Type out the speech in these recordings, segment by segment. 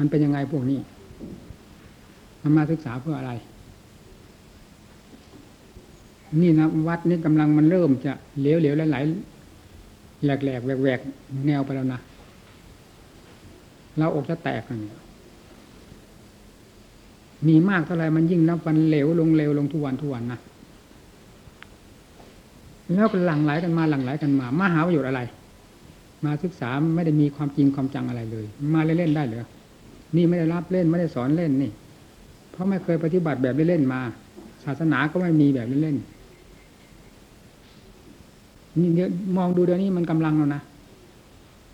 มันเป็นยังไงพวกนี้ มันมาศึกษาเพื่ออะไร นี่นะวัดนี่กำลังมันเริ่มจะเหลวเหลวไหลแหลกแหลกแหวกแหวกแนวไปแล้วนะเราอกจะแตกกันเนี่ยมีมากเท่าไหร่มันยิ่งนับวันเหลวลงเหลวลงทุกวันทุกวันนะแล้วก็หลั่งไหลกันมาหลั่งไหลกันมา มาหาประโยชน์อะไร มาศึกษาไม่ได้มีความจริงความจังอะไรเลย มาเล่นๆได้เหรอ นี่ไม่ได้รับเล่นไม่ได้สอนเล่นนี่ เพราะไม่เคยปฏิบัติแบบเล่นมา ศาสนาก็ไม่มีแบบเล่นนี่เดี๋ยวมองดูเดี๋ยวนี้มันกำลังแล้วนะ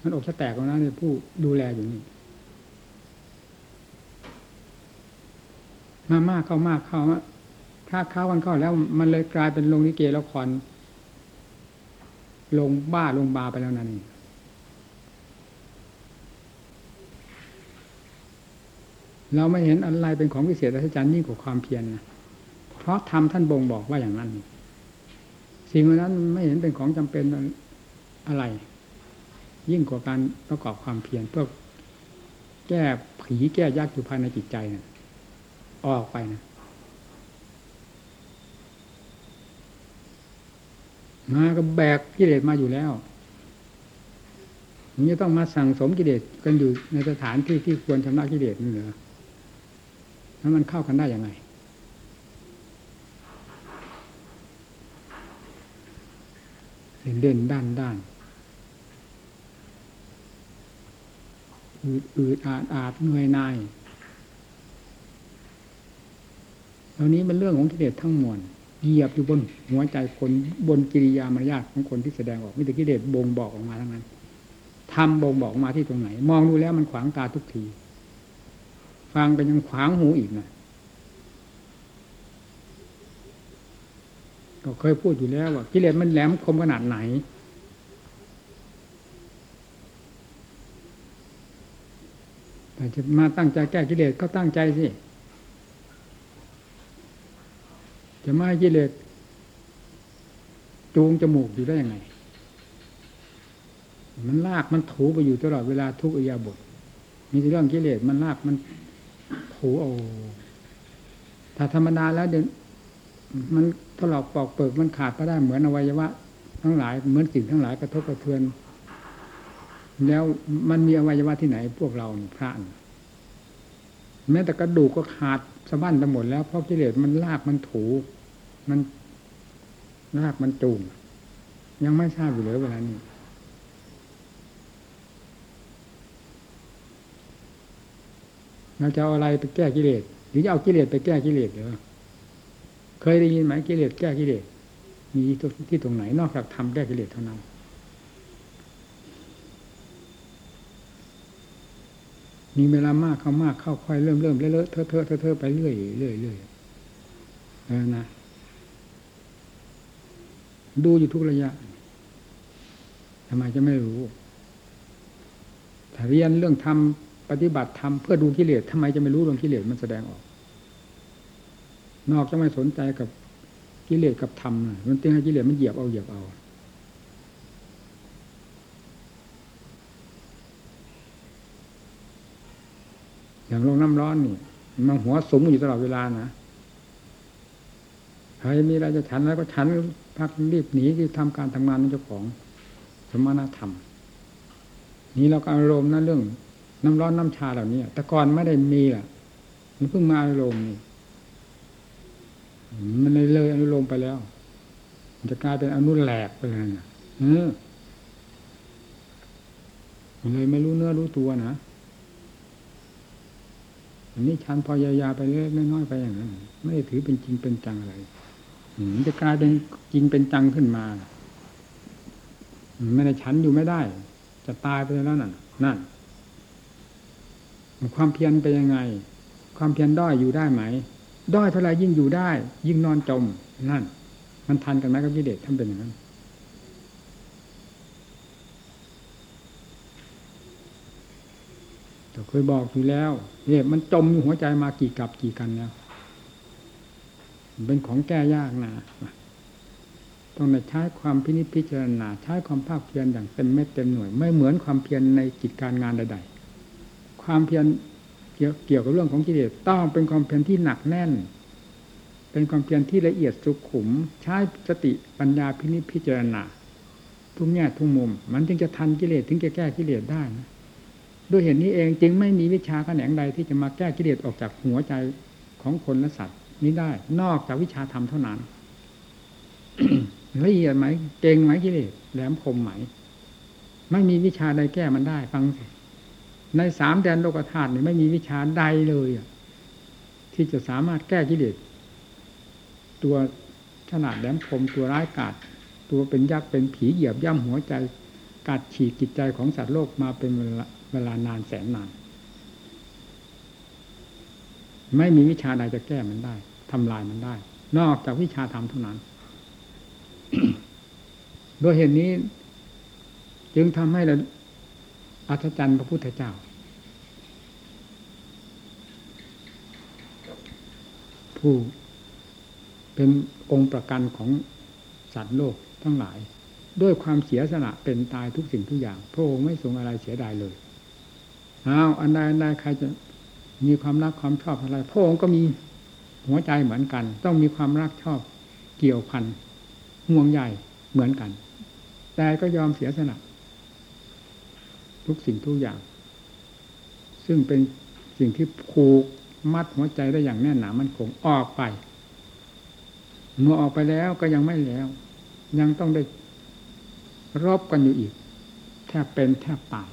มันอกจะแตกแล้วนะเนี่ยผู้ดูแลอยู่นี่มามากเข้ามากเข้าถ้าเข้ากันเข้าแล้ว มันเลยกลายเป็นลงลิเกละครลงบ้าลงบาไปแล้วนั่นเอง เราไม่เห็นอะไรเป็นของพิเศษอัศจรรย์ยิ่งกว่าความเพียรนะเพราะทำท่านบ่งบอกว่าอย่างนั้น สิ่งนั้นไม่เห็นเป็นของจำเป็นอะไร ยิ่งกว่าการประกอบความเพียรเพื่อแก้ผีแก้ยักษ์อยู่ภายในจิตใจนะออกไปนะมาก็แบกกิเลสมาอยู่แล้วนี่ต้องมาสั่งสมกิเลสกันอยู่ในสถานที่ที่ควรชำระกิเลสนี่เหรอ แล้วมันเข้ากันได้ยังไง เด่นด้านด้านอืดอืดอาดอาดเหนื่อยนายเหล่านี้เป็นเรื่องของกิเลสทั้งมวลเหยียบอยู่บนหัวใจคนบนกิริยามารยาทของคนที่แสดงออกมิตรกิเลสบ่งบอกออกมาทั้งนั้นทำบ่งบอกมาที่ตรงไหน มองดูแล้วมันขวางตาทุกที ฟังเป็นยังขวางหูอีกนะก็เคยพูดอยู่แล้วว่ากิเลสมันแหลมคมขนาดไหน แต่จะมาตั้งใจแก้กิเลสก็ตั้งใจสิ จะมาให้กิเลสจูงจมูกอยู่ได้ยังไง มันลากมันถูไปอยู่ตลอดเวลาทุกอิยาบท มีเรื่องกิเลสมันลากมัน ถูเอาถ้าธรรมดาแล้วเดี๋ยวมันถลอกปอกเปิกมันขาดไปได้เหมือนอวัยวะ ทั้งหลายเหมือนสิ่งทั้งหลายกระทบกระเทือน แล้วมันมีอวัยวะที่ไหน พวกเราพระแม้แต่กระดูกก็ขาดสะบั้นไปหมดแล้วเพราะกิเลสมันลากมันถู มันลากมันจูงยังไม่ทราบอยู่เลยเวลานี้ เราจะเอาอะไรไปแก้กิเลสหรือจะเอากิเลสไปแก้กิเลสเหรอเคยได้ยินไหมกิเลสแก้กิเลสมีที่ตรงไหนนอกจากทำแก้กิเลสเท่านั้นมีเวลามากเข้ามากเข้าค่อยเริ่มเริ่มเลอะเทอะเทอะเทอะเทอะไปเรื่อยเรื่อยเรื่อยเออนะดูอยู่ทุกระยะทำไมจะไม่รู้ถ้าเรียนเรื่องทำ ปฏิบัติทำเพื่อดูกิเลสทำไมจะไม่รู้เรื่องกิเลสมันแสดงออก นอกจะไม่สนใจกับกิเลสกับธรรมมันตึงให้กิเลสมันเหยียบเอาเหยียบเอาอย่างลงน้ำร้อนนี่มันหัวสมอยู่ตลอดเวลานะใครมีอะไรจะฉันแล้วก็ฉันพักรีบหนีที่ทำการทำงานของเจ้าของสมณธรรม นี้เราก็อารมณ์นะเรื่อง น้ำร้อนน้ำชาเหล่านี้แต่ก่อนไม่ได้มีอะ มันเพิ่งมาอารมณ์นี่มันเลยเลยอนุโลมไปแล้ว มันจะกลายเป็นอนุแหลกไปเลยนะเออเลยไม่รู้เนื้อรู้ตัวนะอันนี้ชันพอยาๆไปเรื่อยน้อยๆไปอย่างนั้นไม่ได้ถือเป็นจริงเป็นจังอะไรมันจะกลายเป็นจริงเป็นจังขึ้นมาไม่ได้ฉันอยู่ไม่ได้ จะตายไปแล้วนั่นนั่น ความเพียรไปยังไง ความเพียรด้อยอยู่ได้ไหม ด้อยเท่าไรยิ่งอยู่ได้ ยิ่งนอนจมนั่น มันทันกันไหมกับกิเลสท่านเป็นอย่างนั้นแต่เคยบอกอยู่แล้วเนี่ยมันจมอยู่หัวใจมากี่กับกี่กันแล้วเป็นของแก้ยากนะต้องใช้ความพินิจพิจารณา ใช้ความภาคเพียรอย่างเต็มเม็ดเต็มหน่วย ไม่เหมือนความเพียรในกิจการงานใดๆ ความเพียรเกี่ยวกับเรื่องของกิเลสต้องเป็นความเพียรที่หนักแน่น เป็นความเพียรที่ละเอียดสุขุม ใช้สติปัญญาพินิจพิจารณาทุกแง่ทุกมุม มันจึงจะทันกิเลสถึงจะแก้กิเลสได้นะด้วยเหตุนี้เองจึงไม่มีวิชาแขนงใดที่จะมาแก้กิเลสออกจากหัวใจของคนและสัตว์ นี้ได้ นอกจากวิชาธรรมเท่านั้นละเอียดไหมเก่งไหมกิเลสแหลมคมไหมไม่มีวิชาใดแก้มันได้ ฟังสิ ในสามแดนโลกธาตุนี่ไม่มีวิชาใดเลยที่จะสามารถแก้กิเลสตัวขนาดแหลมคมตัวร้ายกาจตัวเป็นยักษ์เป็นผีเหยียบย่ำหัวใจกัดฉีกจิตใจของสัตว์โลกมาเป็นเวลานานแสนนาน ไม่มีวิชาใดจะแก้มันได้ทำลายมันได้ นอกจากวิชาธรรมเท่านั้น โดยเหตุนนี้ จึงทำให้ อัศจรรย์พระพุทธเจ้า ผู้เป็นองค์ประกันของสัตว์โลกทั้งหลาย ด้วยความเสียสละเป็นตายทุกสิ่งทุกอย่าง พระองค์ไม่สงอะไรเสียดายเลยอ้าวอันใดอันใดใครจะมีความรักความชอบอะไร พระองค์ก็มีหัวใจเหมือนกัน ต้องมีความรักชอบเกี่ยวพันห่วงใหญ่เหมือนกัน แต่ก็ยอมเสียสละ ทุกสิ่งทุกอย่าง ซึ่งเป็นสิ่งที่ผูกมัดหัวใจได้อย่างแน่นหนามันคงออกไป เมื่อออกไปแล้วก็ยังไม่แล้ว ยังต้องได้รบกันอยู่อีก แทบเป็นแทบตาย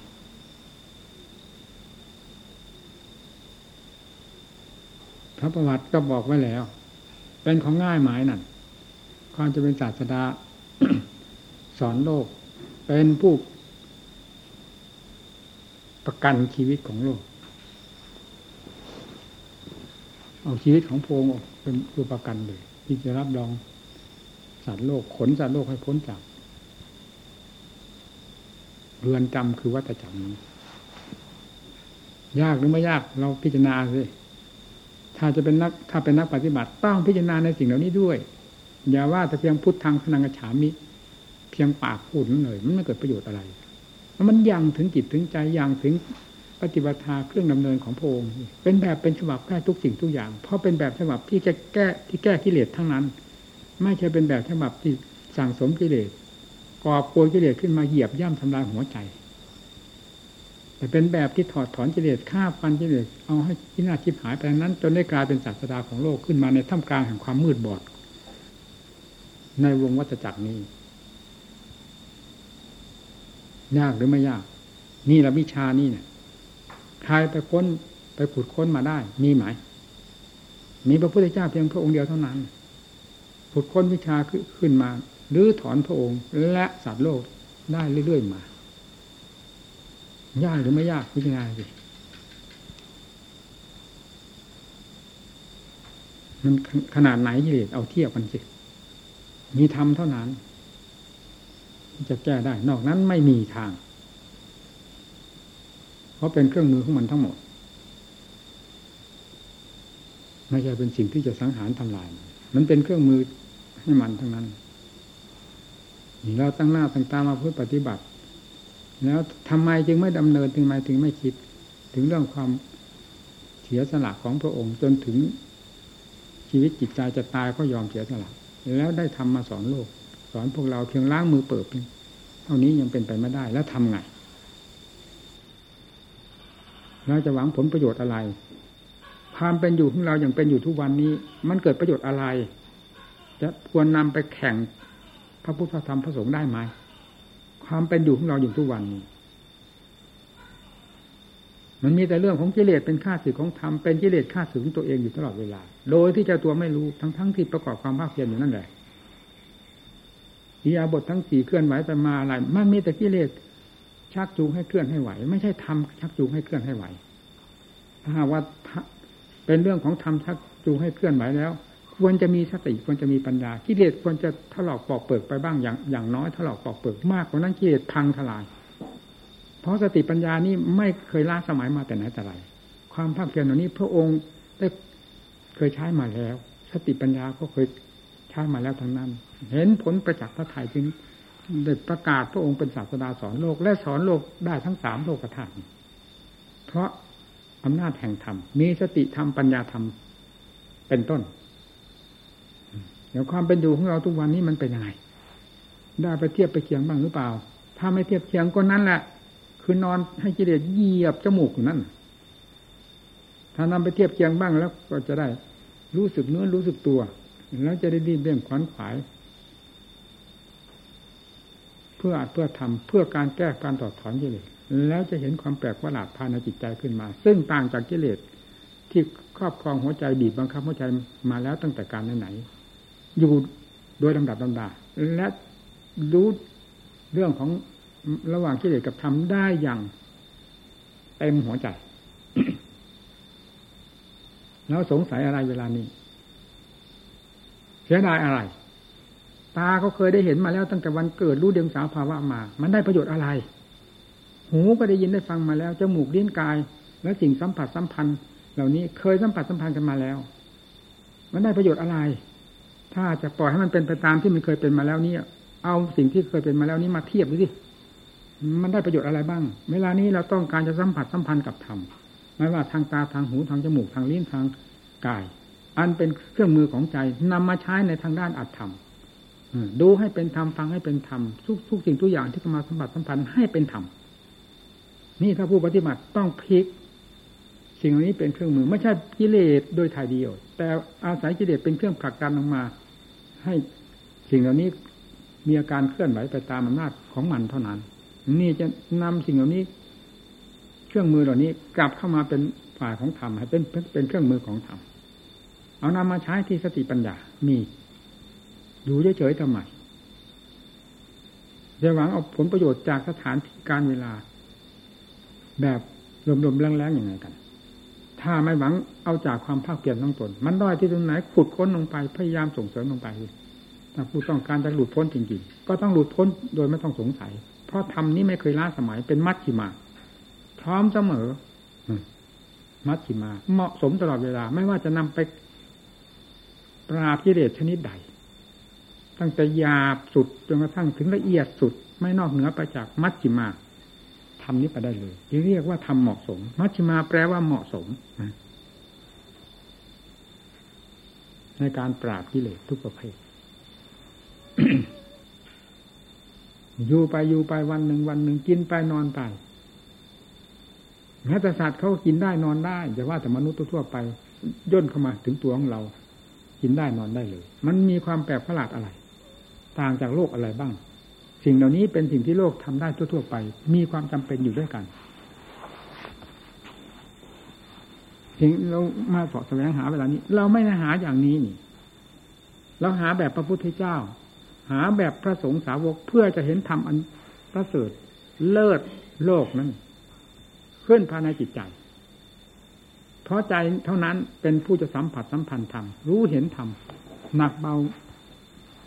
พระประวัติก็บอกไว้แล้ว เป็นของง่ายหมายนั่นความจะเป็นศาสดาสอนโลก เป็นผู้ ประกันชีวิตของโลก เอาชีวิตของโพงเป็นตัวประกันเลยที่จะรับรองสัตว์โลกขนสัตว์โลกให้พ้นจากเรือนจำคือวัฏจักรนี้ยากหรือไม่ยากเราพิจารณาสิถ้าจะเป็นนัก ถ้าเป็นนักปฏิบัติต้องพิจารณาในสิ่งเหล่านี้ด้วย อย่าว่าแต่เพียงพุทธทางพนังกระฉามิ เพียงปากพูดนั่นเลยมันไม่เกิดประโยชน์อะไร มันยังถึงจิตถึงใจยังถึงปฏิบัติเครื่องดำเนินของพระองค์เป็นแบบเป็นฉบับแก้ทุกสิ่งทุกอย่าง เพราะเป็นแบบฉบับที่จะแก้ที่แก้กิเลสทั้งนั้น ไม่ใช่เป็นแบบฉบับที่สั่งสมกิเลสก่อโกยกิเลสขึ้นมาเหยียบย่ำทำลายหัวใจ แต่เป็นแบบที่ถอดถอนกิเลสฆ่าฟันกิเลสเอาให้ทินาชิบหายไปนั้น จนได้กลายเป็นศาสดาของโลกขึ้นมาในท่ามกลางแห่งความมืดบอด ในวงวัฏจักรนี้ ยากหรือไม่ยาก นี่ละวิชานี่เนี่ยใครไปค้นไปขุดค้นมาได้ มีไหม มีพระพุทธเจ้าเพียงพระองค์เดียวเท่านั้น ขุดค้นวิชาขึ้นมาหรือถอนพระองค์ และสัตว์โลกได้เรื่อยๆมา ยากหรือไม่ยากพิจารณาสิมันขนาดไหนกิเลสเอาเทียบกันสิมีธรรมเท่านั้น จะแก้ได้ นอกนั้นไม่มีทาง เพราะเป็นเครื่องมือของมันทั้งหมด ไม่ใช่เป็นสิ่งที่จะสังหารทำลาย มันเป็นเครื่องมือให้มันทั้งนั้นเราตั้งหน้าตั้งตามาพูดปฏิบัติ แล้วทำไมจึงไม่ดำเนินถึงไมถึงไม่คิด ถึงเรื่องความเสียสละของพระองค์จนถึงชีวิตจิตใจจะตายก็ยอมเสียสละ แล้วได้ทำมาสอนโลก สอนพวกเราเพียงล้างมือเปิดเท่านี้ยังเป็นไปไม่ได้แล้วทำไงเราจะหวังผลประโยชน์อะไร ความเป็นอยู่ของเราอย่างเป็นอยู่ทุกวันนี้ มันเกิดประโยชน์อะไร จะควรนำไปแข่งพระพุทธธรรมพระสงฆ์ได้ไหมความเป็นอยู่ของเราอยู่ทุกวันนี้ มันมีแต่เรื่องของกิเลสเป็นข้าศึกของธรรมเป็นกิเลสข้าศึกของตัวเองอยู่ตลอดเวลา โดยที่เจ้าตัวไม่รู้ทั้งๆทที่ประกอบความภาคเพียรอยู่นั่นแหละ อิยาบททั้งสี่เคลื่อนไหวไปมาอะไร มันมีแต่กิเลสชักจูงให้เคลื่อนให้ไหว ไม่ใช่ทำชักจูงให้เคลื่อนให้ไหว ถ้าว่าเป็นเรื่องของธรรมชักจูงให้เคลื่อนไหวแล้ว ควรจะมีสติควรจะมีปัญญากิเลสควรจะถลอกปอกเปิกไปบ้างอย่างอย่างน้อยถลอกปอกเปิกมากกว่านั้นกิเลสพังทลาย เพราะสติปัญญานี่ไม่เคยล้าสมัยมาแต่ไหนแต่ไรความภาคเพียรเหล่านี้พระองค์ได้เคยใช้มาแล้ว สติปัญญาก็เคยใช้มาแล้วทั้งนั้น เห็นผลประจักษ์พระไถ่จึงได้ประกาศพระองค์เป็นศาสดาสอนโลก และสอนโลกได้ทั้งสามโลกธาตุเพราะอำนาจแห่งธรรม มีสติธรรมปัญญาธรรมเป็นต้น เดี๋ยวความเป็นอยู่ของเราทุกวันนี้มันเป็นยังไง ได้ไปเทียบไปเคียงบ้างหรือเปล่า ถ้าไม่เทียบเคียงก็นั้นแหละ คือนอนให้กิเลสเหยียบจมูกอยู่นั่น ถ้านำไปเทียบเคียงบ้างแล้วก็จะได้รู้สึกเนื้อรู้สึกตัว แล้วจะได้ดีเบี่ยงขวัญขวาย พื่ออาจเพื่อทำเพื่อการแก้การต่อถอนกิเลสแล้วจะเห็นความแปลกประหลาดภายในจิตใจขึ้นมา ซึ่งต่างจากกิเลสที่ครอบครองหัวใจบีบบังคับหัวใจมาแล้วตั้งแต่การไหนๆอยู่โดยลำดับลำดาและรู้เรื่องของระหว่างกิเลสกับธรรมได้อย่างเต็มหัวใจ แล้วสงสัยอะไรเวลานี้เสียดายอะไร ตาเขาเคยได้เห็นมาแล้วตั้งแต่วันเกิดรู้เดียงสาวภาวะมา มันได้ประโยชน์อะไร หูก็ได้ยินได้ฟังมาแล้วจมูกเลิ้ยนกาย และสิ่งสัมผัสสัมพันธ์ เหล่านี้เคยสัมผัสสัมพันธ์กันมาแล้ว มันได้ประโยชน์อะไร ถ้าจะปล่อยให้มันเป็นไปตามที่มันเคยเป็นมาแล้วนี่เอาสิ่งที่เคยเป็นมาแล้วนี้มาเทียบดูสิมันได้ประโยชน์อะไรบ้าง เวลานี้เราต้องการจะสัมผัสสัมพันธ์กับธรรมไม่ว่าทางตาทางหูทางจมูกทางลิ้นทางกาย อันเป็นเครื่องมือของใจนำมาใช้ในทางด้านอัตธรรม ดูให้เป็นธรรมฟังให้เป็นธรรมทุกทุกสิ่งทุกอย่างที่มาสัมผัสสัมพันธ์ให้เป็นธรรมนี่ถ้าผู้ปฏิบัติต้องพลิก สิ่งเหล่านี้เป็นเครื่องมือ ไม่ใช่กิเลสโดยถ่ายเดียว แต่อาศัยกิเลสเป็นเครื่องผลักดันออกมา ให้สิ่งเหล่านี้มีอาการเคลื่อนไหวไปตามอำนาจของมันเท่านั้น นี่จะนำสิ่งเหล่านี้ เครื่องมือเหล่านี้กลับเข้ามาเป็นฝ่ายของธรรมให้เป็นเป็นเครื่องมือของธรรมเอานำมาใช้ที่สติปัญญามี อยู่เฉยๆทำไมจะหวังเอาผลประโยชน์จากสถานที่การเวลา แบบลมๆแรงๆอย่างไรกัน ถ้าไม่หวังเอาจากความภาคเปลี่ยนต้องตน มันด้อยที่ตรงไหนขุดค้นลงไปพยายามส่งเสริมลงไปถ้าผู้ต้องการจะหลุดพ้นจริงๆ ก็ต้องหลุดพ้นโดยไม่ต้องสงสัย เพราะธรรมนี้ไม่เคยล้าสมัยเป็นมัชชิมา พร้อมเสมอมัชชิมา เหมาะสมตลอดเวลา ไม่ว่าจะนำไปปราบกิเลสชนิดใด ตั้งแต่หยาบสุดจนกระทั่งถึงละเอียดสุด ไม่นอกเหนือไปจากมัชชิมาทำนี้ไปได้เลยที่เรียกว่าทำเหมาะสม มัชชิมาแปลว่าเหมาะสมในการปราบกิเลสทุกประเภทอยู่ไปอยู่ไปวันหนึ่งวันหนึ่งกินไปนอนไปแม้แต่สัตว์เขากินได้นอนได้อย่าว่าแต่มนุษย์ทั่วไป ย่นเข้ามาถึงตัวของเรา กินได้นอนได้เลย มันมีความแปลกประหลาดอะไร ต่างจากโลกอะไรบ้าง สิ่งเหล่านี้เป็นสิ่งที่โลกทำได้ทั่ว ๆ ไป มีความจำเป็นอยู่ด้วยกันสิ่งเรามาสอบแสวงหาเวลานี้ เราไม่ได้หาอย่างนี้นี่เราหาแบบพระพุทธเจ้า หาแบบพระสงฆ์สาวกเพื่อจะเห็นธรรมอันประเสริฐเลิศโลกนั้นขึ้นภายในจิตใจ เพราะใจเท่านั้นเป็นผู้จะสัมผัสสัมพันธ์ธรรมรู้เห็นธรรมหนักเบา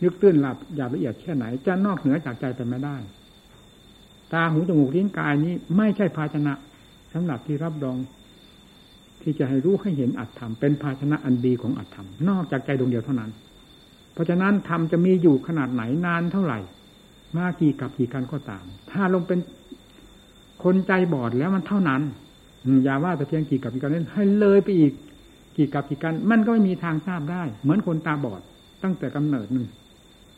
ยึกตื้นหลับหยาละเอียดแค่ไหน จะนอกเหนือจากใจไปไม่ได้ ตาหูจมูกลิ้นกายนี้ ไม่ใช่ภาชนะสำหรับที่รับรอง ที่จะให้รู้ให้เห็นอัตธรรมเป็นภาชนะอันดีของอัตธรรมนอกจากใจดวงเดียวเท่านั้น เพราะฉะนั้นธรรมจะมีอยู่ขนาดไหนนานเท่าไหร่ มากี่กับกี่กันก็ตาม ถ้าลงเป็นคนใจบอดแล้วมันเท่านั้นอย่าว่าแต่เพียงกี่กับกี่กันนั้นให้เลยไปอีกกี่กับกี่กัน มันก็ไม่มีทางทราบได้ เหมือนคนตาบอดตั้งแต่กำเนิดนึง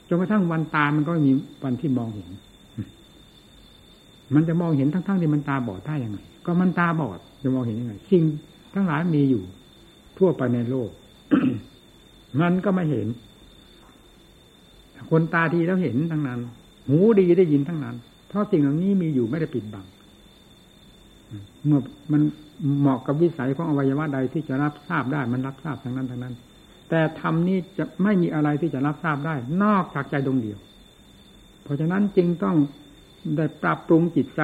จนกระทั่งวันตามันก็ม่มีวันที่มองเห็น มันจะมองเห็นทั้งๆที่มันตาบอดได้ยังไง ก็มันตาบอดจะมองเห็นยังไงสิ่งทั้งหลายมีอยู่ ทั่วไปในโลก มันก็ไม่เห็น คนตาดีแล้วเห็นทั้งนั้น หูดีได้ยินทั้งนั้น เพราะสิ่งเหล่านี้มีอยู่ไม่ได้ปิดบัง เมื่อมันเหมาะกับวิสัยของอวัยวะใดที่จะรับทราบได้ มันรับทราบทั้งนั้นทั้งนั้น แต่ธรรมนี้จะไม่มีอะไรที่จะรับทราบได้ นอกจากใจดวงเดียว เพราะฉะนั้นจึงต้องได้ปรับปรุงจิตใจ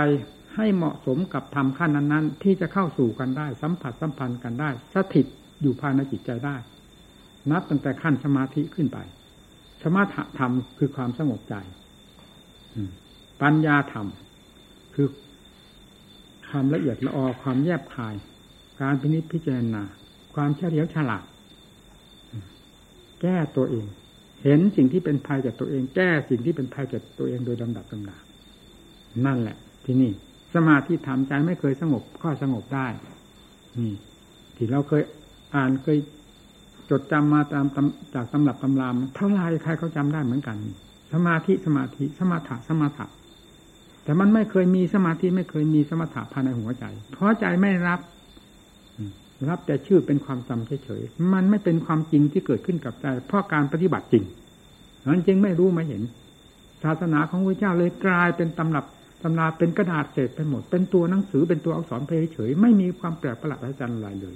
ให้เหมาะสมกับธรรมขั้นนั้นๆ ที่จะเข้าสู่กันได้ สัมผัสสัมพันธ์กันได้ สถิตอยู่ภายในจิตใจได้ นับตั้งแต่ขั้นสมาธิขึ้นไป สมถะธรรมคือความสงบใจปัญญาธรรม คือความละเอียดละออความแยบคาย การพินิจพิจารณา ความเฉลียวฉลาด แก้ตัวเอง เห็นสิ่งที่เป็นภัยจากตัวเอง แก้สิ่งที่เป็นภัยจากตัวเองโดยลำดับลำดานั่นแหละ ที่นี่ สมาธิธรรมใจไม่เคยสงบก็สงบได้ นี่ ที่เราเคยอ่านเคยจดจำมาตามจากตำรับตำรามเท่าไรใครเขาจำได้เหมือนกัน สมาธิสมาธิสมาถะสมาถะแต่มันไม่เคยมีสมาธิไม่เคยมีสมถะภายในหัวใจ เพราะใจไม่รับ รับแต่ชื่อเป็นความจำเฉยๆมันไม่เป็นความจริงที่เกิดขึ้นกับใจเพราะการปฏิบัติจริงนั้นจึงไม่รู้ไม่เห็น ศาสนาของพระเจ้าเลยกลายเป็นตำรับตำราเป็นกระดาษเศษไปหมด เป็นตัวหนังสือเป็นตัวอักษรเฉยๆไม่มีความแปลกประหลาดอะไรเลย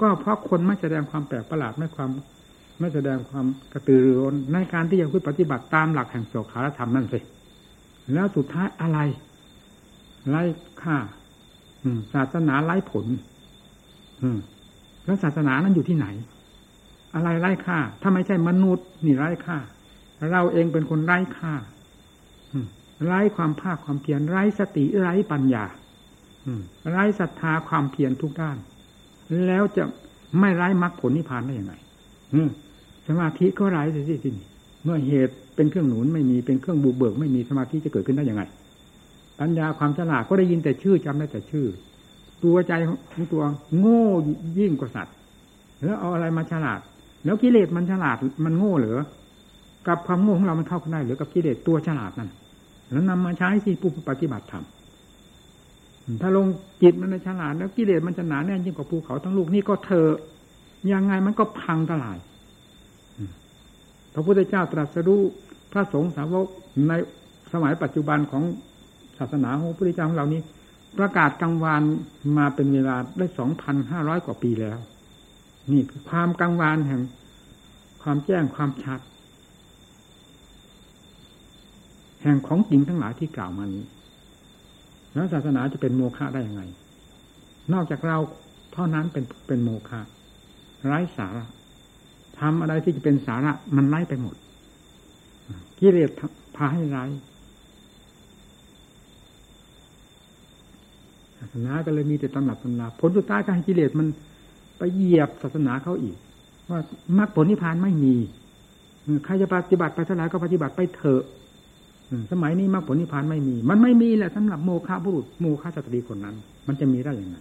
ก็เพราะคนไม่แสดงความแปลกประหลาดไม่ความไม่แสดงความกระตือรือร้นในการที่จะพูดปฏิบัติตามหลักแห่งโสขารธรรมนั่นสิแล้วสุดท้ายอะไรไร้ค่าศาสนาไร้ผล แล้วศาสนานั้นอยู่ที่ไหน อะไรไร้ค่า ถ้าไม่ใช่มนุษย์ นี่ไร้ค่า เราเองเป็นคนไร้ค่าไร้ความภาคความเพียรไร้สติไร้ปัญญาไร้ศรัทธาความเพียรทุกด้าน แล้วจะไม่ไร้มรรคผลนิพพานได้ยังไงสมาธิก็ไร้สิที่นี่เมื่อเหตุเป็นเครื่องหนุนไม่มีเป็นเครื่องบุกเบิก ไม่มีสมาธิจะเกิดขึ้นได้ยังไงปัญญาความฉลาดก็ได้ยินแต่ชื่อจำได้แต่ชื่อ ตัวใจของตัวโง่ยิ่งกว่าสัตว์แล้วเอาอะไรมาฉลาด แล้วกิเลสมันฉลาดมันโง่เหรอกับความโง่ของเรามันเข้ากันได้หรือกับกิเลสตัวฉลาดนั่นแล้วนำมาใช้สิผู้ปฏิบัติธรรมถ้าลงจิตมันในฉลาดแล้วกิเลสมันจะหนาแน่นยิ่งกว่าภูเขาทั้งลูกนี่ก็เธอยังไงมันก็พังทลายพระพุทธเจ้าตรัสรู้พระสงฆ์สาวกในสมัยปัจจุบันของศาสนาของพระพุทธเจ้าของเรานี้ ประกาศกลางวานมาเป็นเวลาได้สองพันห้าร้อยกว่าปีแล้ว นี่คือความกลางวานแห่ง ความแจ้งความชัด แห่งของจริงทั้งหลายที่กล่าวมานี้ แล้วศาสนาจะเป็นโมฆะได้ยังไง นอกจากเราเท่านั้นเป็นเป็นโมฆะไร้สาระทำอะไรที่จะเป็นสาระมันไร้ไปหมดกิเลสพาให้ไร้ ศาสนาก็เลยมีแต่ตำหนักตำนาผลสุดท้ายการกิเลสมันไปเหยียบศาสนาเขาอีก ว่ามรรคผลนิพพานไม่มีใครจะปฏิบัติไปเท่าไหร่ก็ปฏิบัติไปเถอะสมัยนี้มรรคผลนิพพานไม่มี มันไม่มีแหละสำหรับโมฆะบุรุษโมฆะสตรีคนนั้น มันจะมีได้อย่างไร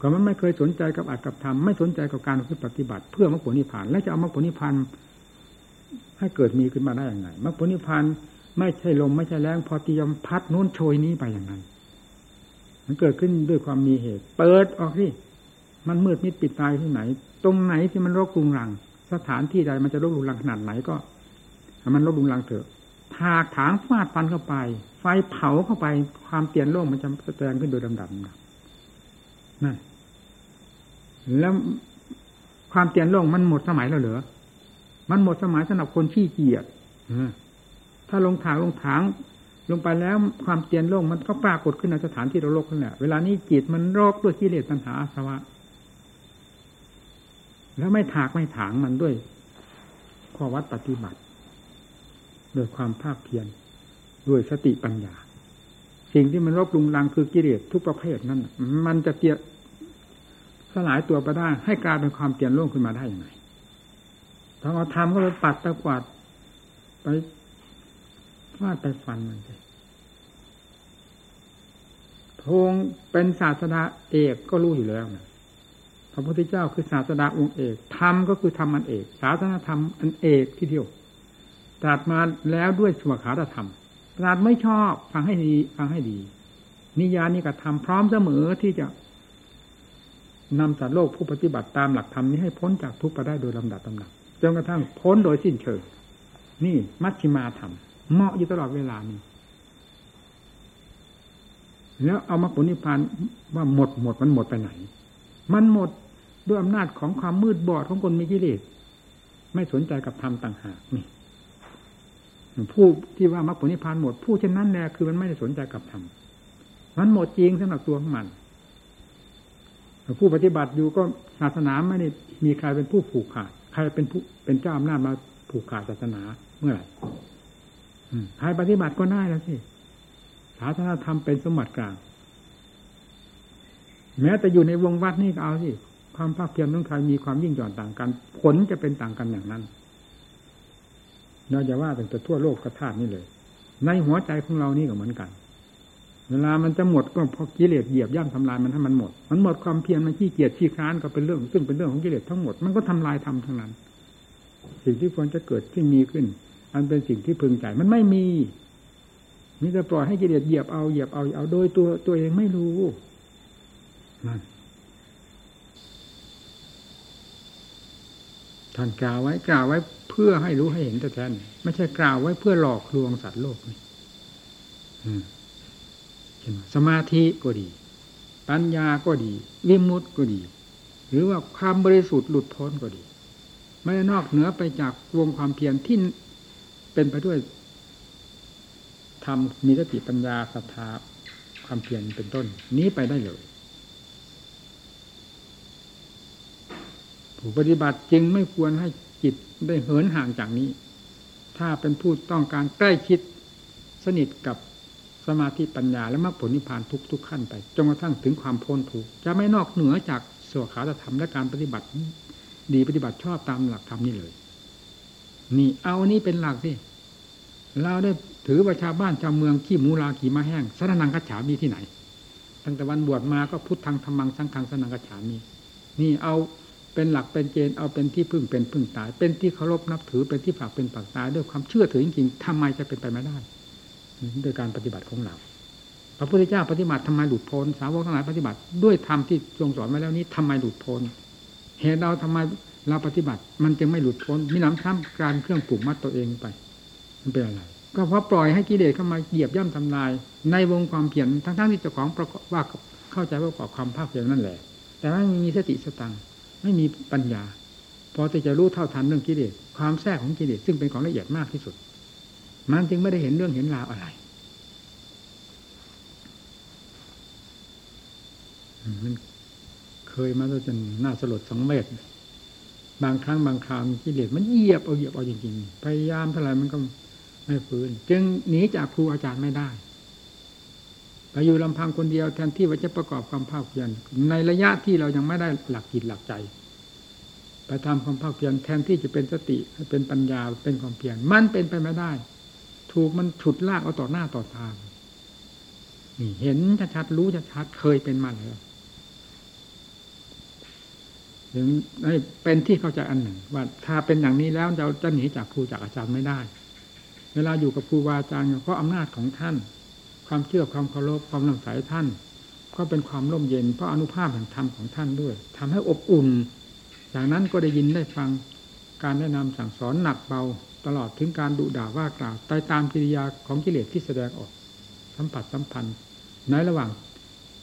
ก็มันไม่เคยสนใจกับอัตกับธรรมไม่สนใจกับการปฏิบัติ เพื่อมรรคผลนิพพาน แล้วจะเอามรรคผลนิพพานให้เกิดมีขึ้นมาได้อย่างไรมรรคผลนิพพาน ไม่ใช่ลมไม่ใช่แรงพอเตรียมพัดโน้นโชยนี้ไปอย่างนั้น มันเกิดขึ้นด้วยความมีเหตุ เปิดออกที่มันมืดมิดปิดตายที่ไหน ตรงไหนที่มันรกรุงรัง สถานที่ใดมันจะรกรุงรังขนาดไหนก็มันลดลุงลังเถอะถากถางฟาดฟันเข้าไป ไฟเผาเข้าไป ความเตียนโลกมันจะแสดงขึ้นโดยลำดับนั่นแล้วความเตียนโลกมันหมดสมัยแล้วเหรอมันหมดสมัยสำหรับคนขี้เกียจ ถ้าลงถางลงถางลงไปแล้วความเตียนโลกมันก็ปรากฏขึ้นในสถานที่เราโลกนั่นแหละเวลานี้จิตมันโรคด้วยกิเลสตัณหาอาสวะ แล้วไม่ถากไม่ถางมันด้วยข้อวัดปฏิบัติโดยความภาคเพียรด้วยสติปัญญา สิ่งที่มันรบลุงลังคือกิเลสทุกประเภทนั้นมันจะเตียสลายตัวไปได้ให้กลายเป็นความเตียนโล่งขึ้นมาได้อย่างไรถ้าเราทำก็ไปปัดตะกวาดไป ฟาดไปฟันมันไปพงเป็นศาสดาเอกก็รู้อยู่แล้วนะพระพุทธเจ้าคือศาสดาองค์เอกธรรมก็คือธรรมอันเอก ศาสนาธรรมอันเอกที่เดียวตรัสมาแล้วด้วยสวขาธรรมตรัสไม่ชอบฟังให้ดีฟังให้ดี นิยานิกระทำพร้อมเสมอที่จะนำสัตว์โลกผู้ปฏิบัติตามหลักธรรมนี้ให้พ้นจากทุกข์ไปได้โดยลำดับตำหนักจนกระทั่งพ้นโดยสิ้นเชิง นี่มัชชิมาธรรม เหมาะอยู่ตลอดเวลานี้แล้วเอามาผลนิพพานว่าหมดหมดมันหมดไปไหน มันหมดด้วยอำนาจของความมืดบอดของคนมีกิเลสไม่สนใจกับธรรมต่างหากนี่ผู้ที่ว่ามรรคผลนิพพานหมด ผู้เช่นนั้นแน่คือมันไม่ได้สนใจกับธรรมมันหมดจริงสำหรับตัวของมันผู้ปฏิบัติอยู่ก็ศาสนาไม่ได้มีใครเป็นผู้ผูกขาด ใครเป็นผู้เป็นเจ้าอำนาจมาผูกขาดศาสนาเมื่อไหร่ ใครปฏิบัติก็ได้แล้วสิศาสนาธรรมเป็นสมบัติกลาง แม้แต่อยู่ในวงวัดนี่ก็เอาสิความภาคเพียรของใครมีความยิ่งหย่อนต่างกัน ผลจะเป็นต่างกันอย่างนั้นเราจะว่าแต่ทั่วโลกกระธานี่เลย ในหัวใจของเรานี่ก็เหมือนกัน เวลามันจะหมดก็เพราะกิเลสเหยียบย่ำทำลายมันให้มันหมด มันหมดความเพียรมันขี้เกียจขี้ค้านก็เป็นเรื่อง ซึ่งเป็นเรื่องของกิเลสทั้งหมดมันก็ทำลายทำทั้งนั้น สิ่งที่ควรจะเกิดที่มีขึ้น อันเป็นสิ่งที่พึงใจมันไม่มีมีแต่ปล่อยให้กิเลสเหยียบเอาเหยียบเอาเอาโดยตัวตัวเองไม่รู้นั่นท่านกล่าวไว้กล่าวไว้เพื่อให้รู้ให้เห็นแต่แท้ไม่ใช่กล่าวไว้เพื่อหลอกลวงสัตว์โลกนี่สมาธิก็ดี ปัญญาก็ดี วิมุตติก็ดี หรือว่าความบริสุทธิ์หลุดพ้นก็ดี ไม่นอกเหนือไปจากวงความเพียรที่ เป็นไปด้วยทำมีสติปัญญาศรัทธาความเพียรเป็นต้น นี้ไปได้เลย ผู้ปฏิบัติจึงไม่ควรให้จิตได้เหินห่างจากนี้ ถ้าเป็นผู้ต้องการใกล้ชิดสนิทกับสมาธิปัญญาและมรรคผลนิพพานทุกทุกขั้นไปจนกระทั่งถึงความพ้นทุกจะไม่นอกเหนือจากสวขาธรรมและการปฏิบัติ ดีปฏิบัติชอบตามหลักธรรมนี่เลย นี่เอาอันนี้เป็นหลักสิเราได้ถือว่าชาวบ้านชาวเมืองขี้มูลาขี่มาแห้งสนังกัจฉามีที่ไหน ตั้งแต่วันบวชมาก็พุทธังธรรมังสังฆังสนังกัจฉามี นี่เอาเป็นหลักเป็นเกณฑ์เอาเป็นที่พึ่งเป็นพึ่งตาย เป็นที่เคารพนับถือเป็นที่ฝากเป็นปากตายด้วยความเชื่อถือจริงๆทำไมจะเป็นไปไม่ได้โดยการปฏิบัติของเราพระพุทธเจ้าปฏิบัติทำไมหลุดพ้นสาวกทั้งหลายปฏิบัติ ด้วยธรรมที่ทรงสอนมาแล้วนี้ทำไมหลุดพ้นเหตุเราทำไม เราปฏิบัติมันจึงไม่หลุดพ้นมีน้ำซ้ำการเครื่องปลูกมัดตัวเองไป มันเป็นอะไรก็เพราะปล่อยให้กิเลสเข้ามาเหยียบย่ำทำลาย ในวงความเพียรทั้งๆที่เจ้าของประกอบว่าเข้าใจประกอบความภาคเพียรนั่นแหละ แต่ไม่มีสติสตังไม่มีปัญญาพอที่จะรู้เท่าทันเรื่องกิเลสความแทรกของกิเลสซึ่งเป็นของละเอียดมากที่สุด มันจึงไม่ได้เห็นเรื่องเห็นราวอะไรมันเคยมาจนน่าสลดสังเวช บางครั้งบางคราวกิเลสมันเหยียบเอาเหยียบเอาจริงๆ พยายามเท่าไหร่มันก็ไม่ฟื้น จึงหนีจากครูอาจารย์ไม่ได้ไปอยู่ลำพังคนเดียวแทนที่ว่าจะประกอบความภาคเพียรในระยะที่เรายังไม่ได้หลักจิตหลักใจไปทำความภาคเพียรแทนที่จะเป็นสติเป็นปัญญาเป็นความเพียรมันเป็นไปไม่ได้ ถูกมันฉุดลากเอาต่อหน้าต่อตานี่เห็นชัดๆรู้ชัดๆเคยเป็นมาแล้ว ถึงเป็นที่เข้าใจอันหนึ่ง ว่าถ้าเป็นอย่างนี้แล้วเราจะหนีจากครูจากอาจารย์ไม่ได้ เวลาอยู่กับครูบาอาจารย์เพราะอำนาจของท่าน ความเชื่อความเคารพความลำใสท่าน ก็เป็นความร่มเย็นเพราะอนุภาพแห่งธรรมของท่านด้วยทำให้อบอุ่นจากนั้นก็ได้ยินได้ฟังการแนะนำสั่งสอนหนักเบาตลอดถึงการดุด่าว่ากล่าวตายตามกิริยาของกิเลสที่แสดงออก สัมผัสสัมพันธ์ในระหว่าง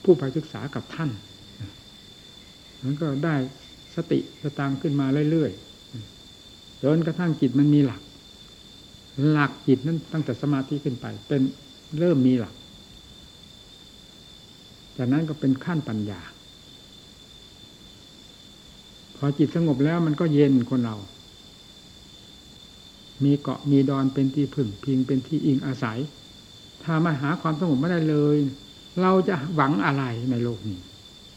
ผู้ไปศึกษากับท่านมันก็ได้ สติสตางขึ้นมาเรื่อยๆจนกระทั่งจิตมันมีหลัก หลักจิตนั้นตั้งแต่สมาธิขึ้นไป เป็นเริ่มมีหลัก จากนั้นก็เป็นขั้นปัญญา พอจิตสงบแล้วมันก็เย็นคนเรา มีเกาะมีดอนเป็นที่พึ่งพิงเป็นที่อิงอาศัย ถ้ามาหาความสงบไม่ได้เลย เราจะหวังอะไรในโลกนี้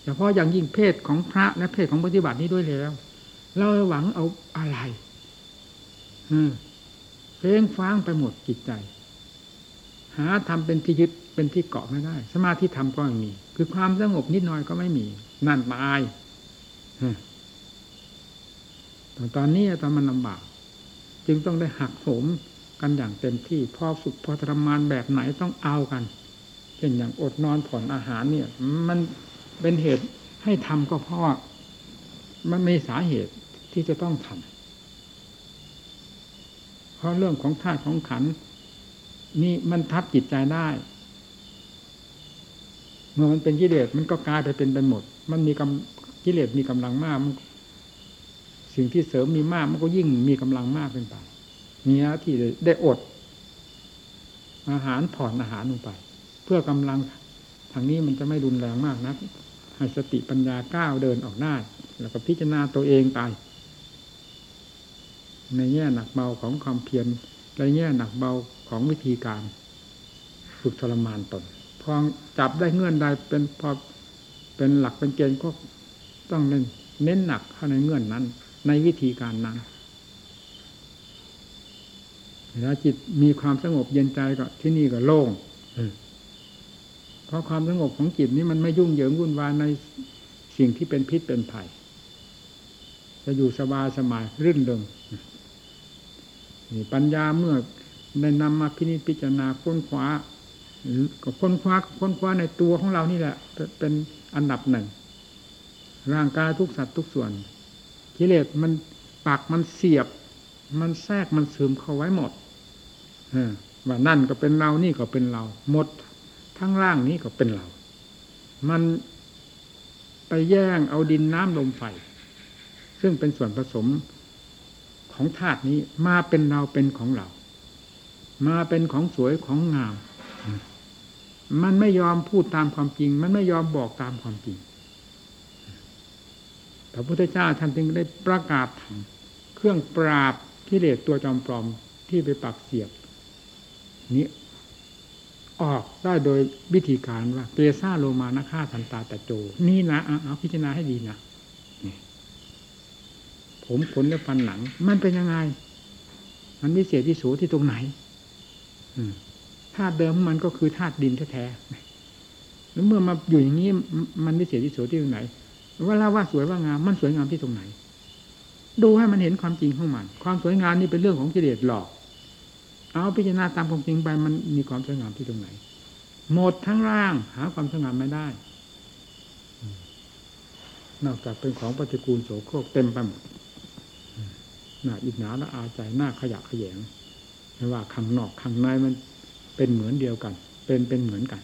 เฉพาะอย่างยิ่งเพศของพระและเพศของปฏิบัตินี้ด้วยแล้ว เราหวังเอาอะไรเพลงฟ้างไปหมดจิตใจ หาทำเป็นที่ยึดเป็นที่เกาะไม่ได้ สมาธิธรรมก็ไม่มี คือความสงบนิดหน่อยก็ไม่มี นั่นตายแต่ตอนนี้ตอนมันลำบาก จึงต้องได้หักโหมกันอย่างเต็มที่พอฝึกพอทรมานแบบไหนต้องเอากันเช่นอย่างอดนอนผ่อนอาหารเนี่ย มัน เป็นเหตุให้ทำก็เพราะมันมีสาเหตุที่จะต้องทำเพราะเรื่องของธาตุของขัน นี่มันทับจิตใจได้ เมื่อมันเป็นกิเลสมันก็กลายไปเป็นไปหมด มันมีกำกิเลสมีกำลังมากมันสิ่งที่เสริมมีมากมันก็ยิ่งมีกำลังมากเป็นไปมีหน้าที่ได้อด อาหารผ่อนอาหารลงไป เพื่อกำลังทางนี้มันจะไม่รุนแรงมากนะัก ให้สติปัญญาก้าวเดินออกหน้า แล้วก็พิจารณาตัวเองไปในแง่หนักเบาของความเพียรในแง่หนักเบาของวิธีการ ฝึกทรมานตนพอจับได้เงื่อนใดเป็นพอเป็นหลักเป็นเกณฑ์ก็ต้องเน้นเน้นหนักเข้าในเงื่อนนั้น ในวิธีการนั้นแล้วจิตมีความสงบเย็นใจก็ที่นี่ก็โล่ง เพราะความสงบของจิตนี้มันไม่ยุ่งเหยิงวุ่นวายในสิ่งที่เป็นพิษเป็นภัย จะอยู่สบายสมายรื่นเริงนี่ปัญญาเมื่อได้นำมาพินิจพิจารณาค้นคว้าก็ค้นคว้าค้นคว้าในตัวของเรานี่แหละ เป็นอันดับหนึ่ง ร่างกายทุกสัตว์ทุกส่วน กิเลสมันปักมันเสียบ มันแทรกมันซึมเข้าไว้หมดว่านั่นก็เป็นเรานี่ก็เป็นเรา หมด ทั้งร่างนี้ก็เป็นเรา มันไปแย่งเอาดินน้ำลมไฟ ซึ่งเป็นส่วนผสมของธาตุนี้มาเป็นเราเป็นของเรา มาเป็นของสวยของงาม มันไม่ยอมพูดตามความจริง มันไม่ยอมบอกตามความจริงพระพุทธเจ้าท่านจึงได้ประกาศเครื่องปราบกิเลสตัวจอมปลอมที่ไปปักเสียบนี้ ออกได้โดยวิธีการว่าเกซาโลมานะฆ่าทันตาตะโจ นี่นะเอาพิจารณาให้ดีนะผมขนและฟันหนัง มันเป็นยังไง มันวิเศษที่สูที่ตรงไหนธาตุเดิมมันก็คือธาตุดินแท้ๆแล้วเมื่อมาอยู่อย่างนี้ มันวิเศษที่สูที่ตรงไหนว่าเล่าว่าสวยว่างามมันสวยงามที่ตรงไหน ดูให้มันเห็นความจริงของมัน ความสวยงามนี่เป็นเรื่องของกิเลสหลอก เอาพิจารณาตามความจริงไปมันมีความสวยงามที่ตรงไหน หมดทั้งร่าง หาความสวยงามไม่ได้ นอกจากเป็นของปฏิกูลโสโครกเต็มไปหมดหน้าอิจฉาและอาใจหน้าขยะขยงไม่ว่าข้างนอกข้างในมันเป็นเหมือนเดียวกัน เป็นเป็นเหมือนกัน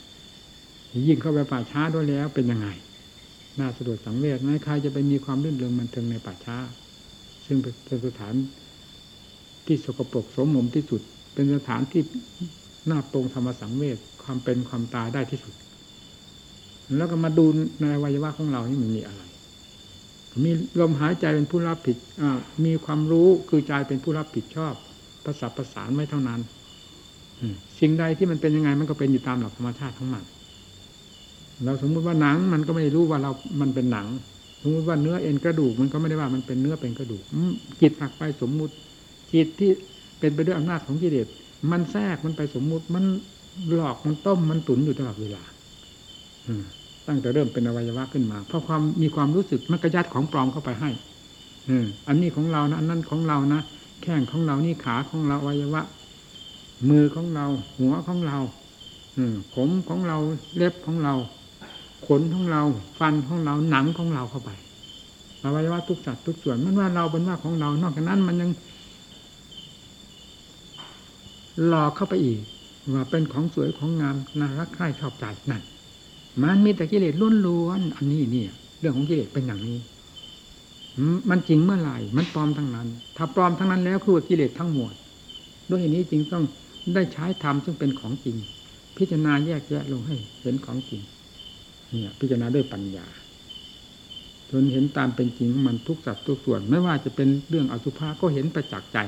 ยิ่งเข้าไปป่าช้าด้วยแล้วเป็นยังไงน่าสะดวกสังเวชไหมใครจะไปมีความรื่นเริงมันเทิงในป่าช้า ซึ่งเป็นสถานที่สกปรกสมมมที่สุด เป็นสถานที่น่าตรงธรรมสังเวชความเป็นความตายได้ที่สุด แล้วก็มาดูในวัยวะของเรานี่มันมีอะไร มีลมหายใจเป็นผู้รับผิดมีความรู้คือใจเป็นผู้รับผิดชอบประสับประสานไม่เท่านั้นสิ่งใดที่มันเป็นยังไงมันก็เป็นอยู่ตามหลักธรรมชาติทั้งหมดเราสมมุติว่าหนังมันก็ไม่รู้ว่าเรา มันเป็นหนัง สมมุติว่าเนื้อเอ็นกระดูกมันก็ไม่ได้ว่ามันเป็นเนื้อเป็นกระดูกจิตหักไปสมมุติจิตที่ เป็นไปด้วยอำนาจของกิเลสมันแทรกมันไปสมมุติมันหลอกมันต้มมันตุนอยู่ตลอดเวลาตั้งแต่เริ่มเป็นอวัยวะขึ้นมา เพราะความมีความรู้สึกมันกระยัดของปลอมเข้าไปให้อันนี้ของเรานะอันนั้นของเรานะแข้งของเรานี่ขาของเราอวัยวะ มือของเรา หัวของเราผมของเราเล็บของเรา ขนของเรา ฟันของเราหนังของเราเข้าไปอวัยวะทุกสัตว์ทุกส่วนมันว่าเราเป็นว่าของเรา นอกจากนั้นมันยัง หลอกเข้าไปอีก ว่าเป็นของสวยของงามน่ารักใคร่ชอบใจนั่นมันมีแต่กิเลสล้วนๆอันนี้เนี่ยเรื่องของกิเลสเป็นอย่างนี้ มันจริงเมื่อไหร่ มันปลอมทั้งนั้น ถ้าปลอมทั้งนั้นแล้วคือกิเลสทั้งหมดด้วยเหตุนี้จริงต้องได้ใช้ธรรมซึ่งเป็นของจริง พิจารณาแยกแยะลงให้เห็นของจริง เนี่ย พิจารณาด้วยปัญญาจนเห็นตามเป็นจริงของมันทุกสัตว์ทุกส่วน ไม่ว่าจะเป็นเรื่องอสุภะก็เห็นประจักษ์ใจ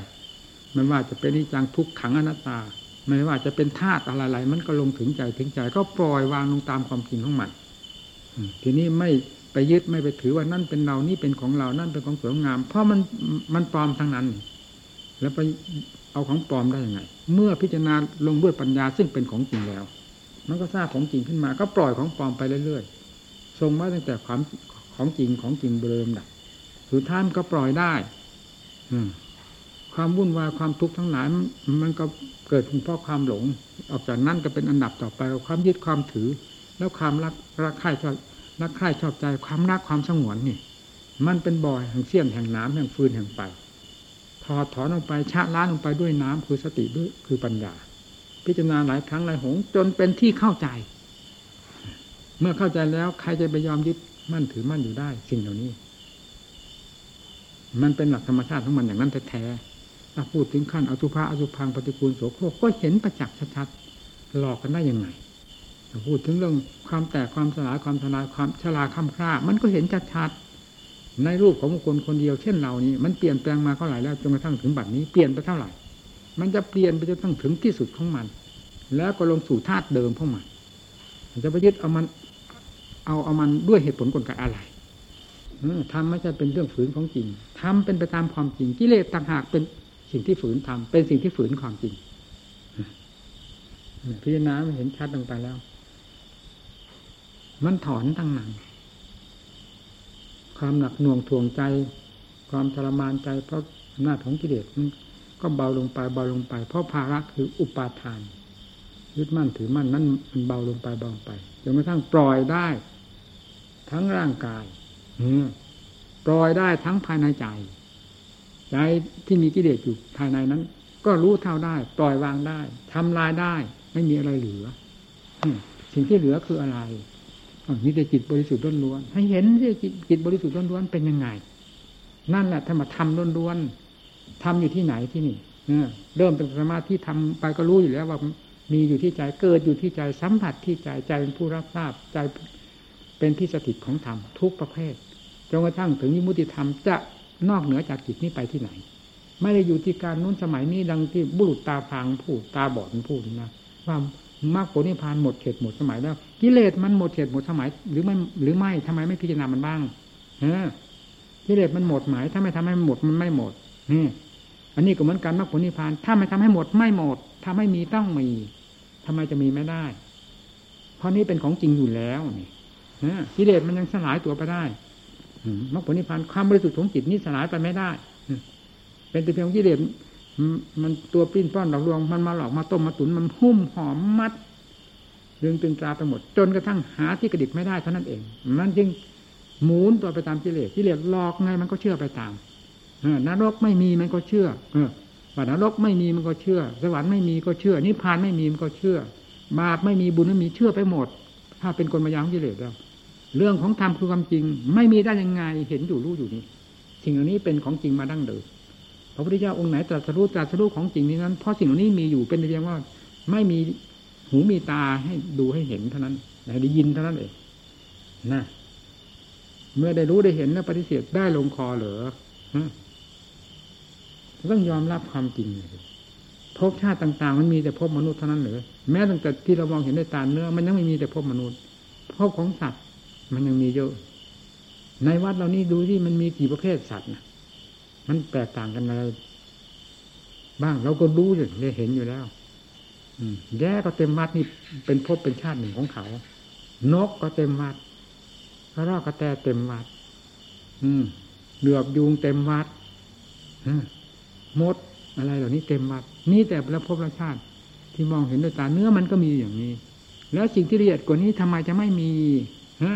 ไม่ว่าจะเป็นนิจังทุกขังอนัตตา ไม่ว่าจะเป็นธาตุอะไรๆมันก็ลงถึงใจถึงใจ ก็ปล่อยวางลงตามความจริงของมันทีนี้ไม่ไปยึดไม่ไปถือว่านั่นเป็นเรานี่เป็นของเรานั่นเป็นของสวยงาม เพราะมันมันปลอมทั้งนั้น แล้วไปเอาของปลอมได้ยังไง เมื่อพิจารณาลงด้วยปัญญาซึ่งเป็นของจริงแล้ว มันก็ทราบของจริงขึ้นมา ก็ปล่อยของปลอมไปเรื่อยๆทรงมาตั้งแต่ความของจริงของจริงเบิมดับสุดท้ายมันก็ปล่อยได้ อื ความวุ่นวายความทุกข์ทั้งหลายมันก็เกิดเพราะความหลง ออกจากนั้นก็เป็นอันดับต่อไปความยึดความถือ แล้วความรักรักใคร่ชอบรักใคร่ชอบใจความรักความสงวนนี่ มันเป็นบ่อยแห่งเสี้ยนแห่งน้ำแห่งฟืนแห่งไฟถอดถอนลงไปชะล้างลงไปด้วยน้ำคือสติด้วยคือปัญญา พิจารณาหลายครั้งหลายหงจนเป็นที่เข้าใจ เมื่อเข้าใจแล้วใครจะไปยอมยึดมั่นถือมั่นอยู่ได้ สิ่งเหล่านี้ มันเป็นหลักธรรมชาติของมันอย่างนั้นแท้ๆ ถ้าพูดถึงขั้นอสุภะอสุพังปฏิกูลโสโครกก็เห็นประจักษ์ชัดๆหลอกกันได้ยังไงถ้าพูดถึงเรื่องความแตกความสลายความทลายความชราค่ำคร่ามันก็เห็นชัดๆในรูปของบุคคลคนเดียวเช่นเรานี้ มันเปลี่ยนแปลงมาเท่าไหร่แล้วจนกระทั่งถึงบัดนี้เปลี่ยนไปเท่าไหร่ มันจะเปลี่ยนไปจนต้องถึงที่สุดของมัน แล้วก็ลงสู่ธาตุเดิมของมันจะไปยึดเอามันเอาเอามันด้วยเหตุผลกลไกอะไรทำไม่ใช่เป็นเรื่องฝืนของจริงทำเป็นไปตามความจริงกิเลสต่างหากเป็น สิ่งที่ฝืนทำเป็นสิ่งที่ฝืนความจริงพิจารณาเห็นชัดลงไปแล้ว มันถอนตั้งหนังความหนักหน่วงทวงใจ ความทรมานใจเพราะอำนาจของกิเลสมันก็เบาลงไปเบาลงไป เพราะภาระคืออุปาทาน ยึดมั่นถือมั่นนั้นมันเบาลงไปเบาลงไปจนกระทั่งปล่อยได้ ทั้งร่างกายปล่อยได้ทั้งภายในใจ ใจที่มีกิเลสอยู่ภายในนั้น ก็รู้เท่าได้ปล่อยวางได้ทำลายได้ ไม่มีอะไรเหลือสิ่งที่เหลือคืออะไรมีแต่จิตบริสุทธิ์ล้วนๆให้เห็นที่จิตบริสุทธิ์ล้วนๆเป็นยังไง นั่นแหละธรรมธรรมล้วนๆทำอยู่ที่ไหนที่นี่เริ่มเป็นสมาธิทำไปก็รู้อยู่แล้วว่ามีอยู่ที่ใจเกิดอยู่ที่ใจสัมผัสที่ใจใจเป็นผู้รับทราบใจเป็นที่สถิตของธรรมทุกประเภทจนกระทั่งถึงนิมุติธรรมจะ นอกเหนือจากจิตนี้ไปที่ไหน ไม่ได้อยู่ที่การนู้นสมัยนี้ดังที่บุรุษตาพางพูดตาบอดพูดนะว่ามรรคผลนิพพานหมดเขตหมดสมัยแล้วกิเลสมันหมดเขตหมดสมัย หรือไม่หรือไม่ทำไมไม่พิจารณามันบ้างเออกิเลสมันหมดหมาย ถ้าไม่ทำให้มันหมดมันไม่หมดนี่อันนี้ก็เหมือนกันมรรคผลนิพพานถ้าไม่ทำให้หมดไม่หมดถ้าไม่มีต้องมีทำไมจะมีไม่ได้ เพราะนี้เป็นของจริงอยู่แล้วนี่กิเลสมันยังสลายตัวไปได้ มรรคผลนิพพานความบริสุทธิ์ของจิตนี้สลายไปไม่ได้เป็นแต่เพียงกิเลสมันตัวปิ้นป้อนหลอกลวงมันมาหลอกมาต้มมาตุนมันหุ้มหอมมัดดึงตึงตราไปหมด จนกระทั่งหาที่กระดิกไม่ได้เท่านั้นเองมันจึงหมุนตัวไปตามกิเลสกิเลสหลอกไงมันก็เชื่อไปตามนรกไม่มีมันก็เชื่อ เออว่านรกไม่มีมันก็เชื่อ สวรรค์ไม่มีก็เชื่อนิพพานไม่มีมันก็เชื่อบาปไม่มีบุญไม่มีเชื่อไปหมด ถ้าเป็นคนมายางกิเลสแล้ว เรื่องของธรรมคือความจริง ไม่มีได้ยังไงเห็นอยู่รู้อยู่นี่สิ่งเหล่านี้เป็นของจริงมาดั้งเดิมพระพุทธเจ้าองค์ไหนตรัสรู้ตรัสรู้ของจริงนี้นั้น เพราะสิ่งเหล่านี้มีอยู่เป็นเพียงว่า ไม่มีหูมีตาให้ดูให้เห็นเท่านั้นได้ยินเท่านั้นเองนะเมื่อได้รู้ได้เห็นแล้วปฏิเสธได้ลงคอเหรอต้องยอมรับความจริงภพชาติต่าง ๆ มันมีแต่ภพมนุษย์เท่านั้นเหรอแม้ตั้งแต่ที่เรามองเห็นด้วยตาเนื้อมันยังไม่มีแต่ภพมนุษย์ภพของสัตว์ มันยังมีเยอะ ในวัดเรานี่ดูที่มันมีกี่ประเภทสัตว์นะมันแตกต่างกันอะไรบ้างเราก็รู้อยู่เลยเห็นอยู่แล้ว อืมแย่ก็เต็มวัดนี่เป็นภพเป็นชาติหนึ่งของเขา นกก็เต็มวัดกระรอกกระแตเต็มวัด อืมเหลือบยุงเต็มวัดมดอะไรเหล่านี้เต็มวัด นี่แต่ละภพละชาติ ที่มองเห็นด้วยตาเนื้อมันก็มีอย่างนี้ แล้วสิ่งที่ละเอียดกว่านี้ทำไมจะไม่มีฮะ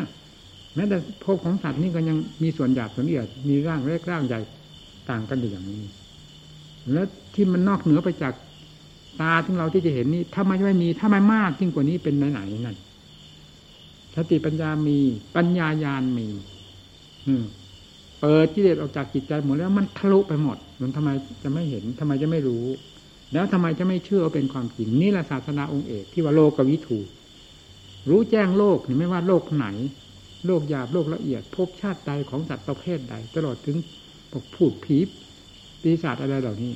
แม้แต่ภพของสัตว์นี่ก็ยังมีส่วนหยาบส่วนละเอียดมีร่างเล็กร่างใหญ่ต่างกันอยู่อย่างนี้ แล้วที่มันนอกเหนือไปจากตาที่เราที่จะเห็นนี้ถ้าไม่ไม่มีถ้าไม่มากยิ่งกว่านี้เป็นไหนๆนั่นสติปัญญามี ปัญญายาณมี อืมเปิดกิเลสออกจากจิตใจหมดแล้วมันทะลุไปหมด มันทำไมจะไม่เห็นทำไมจะไม่รู้ แล้วทำไมจะไม่เชื่อเป็นความจริงนี่แหละศาสนาองค์เอกที่ว่าโลกวิถูรู้แจ้งโลกนี่ไม่ว่าโลกไหน โลกหยาบโลกละเอียดพบชาติใดของสัตว์ประเภทใด ตลอดถึงปกพูดผีปีศาจอะไรเหล่านี้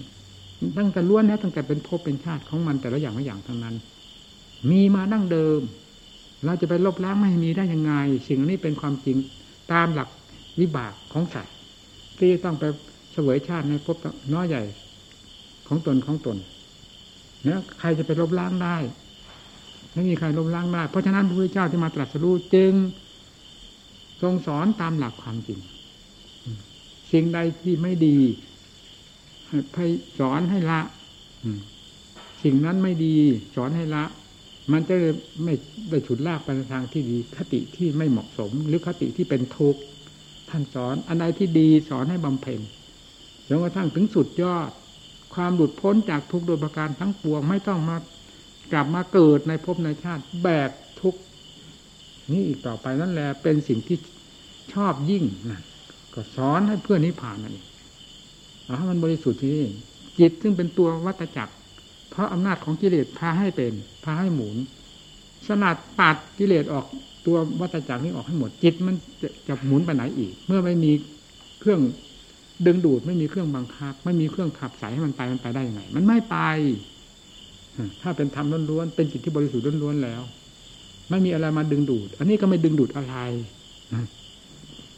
ตั้งแต่ล้วนแล้วตั้งแต่เป็นภพเป็นชาติของมันแต่ละอย่างละอย่างทั้งนั้น มีมาดั้งเดิม เราจะไปลบล้างไม่มีได้ยังไง สิ่งนี้เป็นความจริงตามหลักวิบากของสัตว์ที่ต้องไปเสวยชาติในภพน้อยใหญ่ของตนของตนเนี่ยใครจะไปลบล้างได้ไม่มีใครลบล้างได้ เพราะฉะนั้นพระพุทธเจ้าที่มาตรัสรู้จึง ทรงสอนตามหลักความจริง สิ่งใดที่ไม่ดีให้สอนให้ละสิ่งนั้นไม่ดี สอนให้ละ มันจะไม่ได้ฉุดลากไปในทางที่ดี คติที่ไม่เหมาะสม หรือคติที่เป็นทุกข์ท่านสอนอันใดที่ดีสอนให้บำเพ็ญจนกระทั่งถึงสุดยอด ความหลุดพ้นจากทุกโดยประการทั้งปวง ไม่ต้องมากลับมาเกิดในภพในชาติ แบกทุก นี่อีกต่อไปนั่นแหละเป็นสิ่งที่ชอบยิ่งนะก็สอนให้เพื่อนนี้ผ่านนั่นเองเอาให้มันบริสุทธิ์ที่จิตซึ่งเป็นตัววัตจักร เพราะอำนาจของกิเลสพาให้เป็นพาให้หมุนสนัดปัดกิเลสออกตัววัตจักรนี้ออกให้หมดจิตมันจะจะหมุนไปไหนอีก เมื่อไม่มีเครื่องดึงดูดไม่มีเครื่องบังคับ ไม่มีเครื่องขับสายให้มันไปมันไปได้ยังไง มันไม่ไป ถ้าเป็นธรรมล้วนๆเป็นจิตที่บริสุทธิ์ล้วนๆแล้ว ไม่มีอะไรมาดึงดูด อันนี้ก็ไม่ดึงดูดอะไร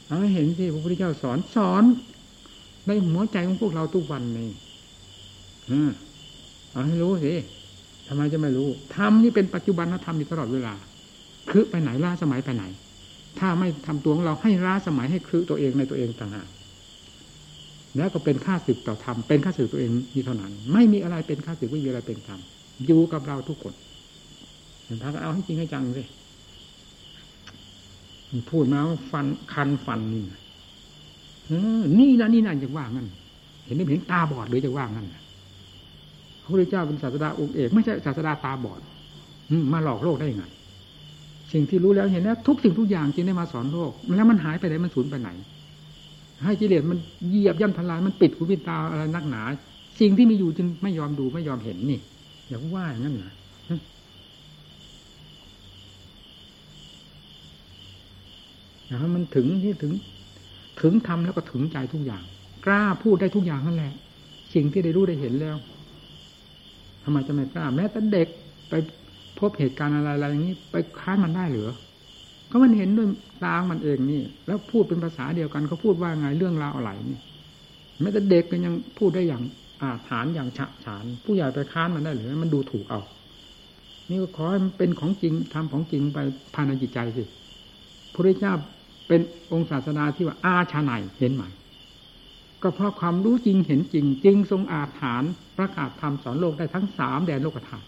เอาให้เห็นที่พระพุทธเจ้าสอนสอนในหัวใจของพวกเราทุกวันนี่เอาให้รู้สิทำไมจะไม่รู้ธรรมนี่เป็นปัจจุบันธรรมอยู่ตลอดเวลาคือไปไหนล้าสมัยไปไหน ถ้าไม่ทำตัวของเราให้ล้าสมัยให้คือตัวเองในตัวเองต่างหากแล้วก็เป็นค่าศึกต่อธรรมเป็นค่าศึกตัวเองมีเท่านั้น ไม่มีอะไรเป็นค่าศึกไม่มีอะไรเป็นธรรมอยู่กับเราทุกคน พระก็เอาให้จริงให้จังเลยพูดมาฟันคันฟันนี่นี่นะนี่นะจะว่างั้น เห็นไม่เห็นตาบอดหรือจะว่างั้นพระพุทธเจ้าเป็นศาสดาองค์เอกไม่ใช่ศาสดาตาบอดมาหลอกโลกได้ยังไงสิ่งที่รู้แล้วเห็นแล้วทุกสิ่งทุกอย่างจึงได้มาสอนโลก แล้วมันหายไปไหนมันสูญไปไหน ให้กิเลสมันเหยียบย่ำทลายมันปิดหูปิดตาอะไรนักหนา สิ่งที่มีอยู่จึงไม่ยอมดูไม่ยอมเห็นนี่อย่าว่าอย่างนั้นนะ นะมันถึงที่ถึง ถึงทำแล้วก็ถึงใจทุกอย่าง กล้าพูดได้ทุกอย่างนั่นแหละ สิ่งที่ได้รู้ได้เห็นแล้วทำไมจะไม่กล้า แม้แต่เด็กไปพบเหตุการณ์อะไรอะไรอย่างนี้ ไปค้านมันได้หรือก็มันเห็นด้วยตามันเองนี่ แล้วพูดเป็นภาษาเดียวกันเขาพูดว่าไงเรื่องราวอะไรนี่แม้แต่เด็กก็ยังพูดได้อย่างอาถานอย่างฉะฉาน ผู้ใหญ่ไปค้านมันได้หรือมันดูถูกเอานี่ก็ขอให้มันเป็นของจริงทำของจริงไปภายในจิตใจสิพระเจ้า เป็นองค์ศาสนาที่ว่าอาชาไนเห็นไหมก็เพราะความรู้จริงเห็นจริงจริงทรงอาถานประกาศธรรมสอนโลกได้ทั้งสามแดนโลกธาตุ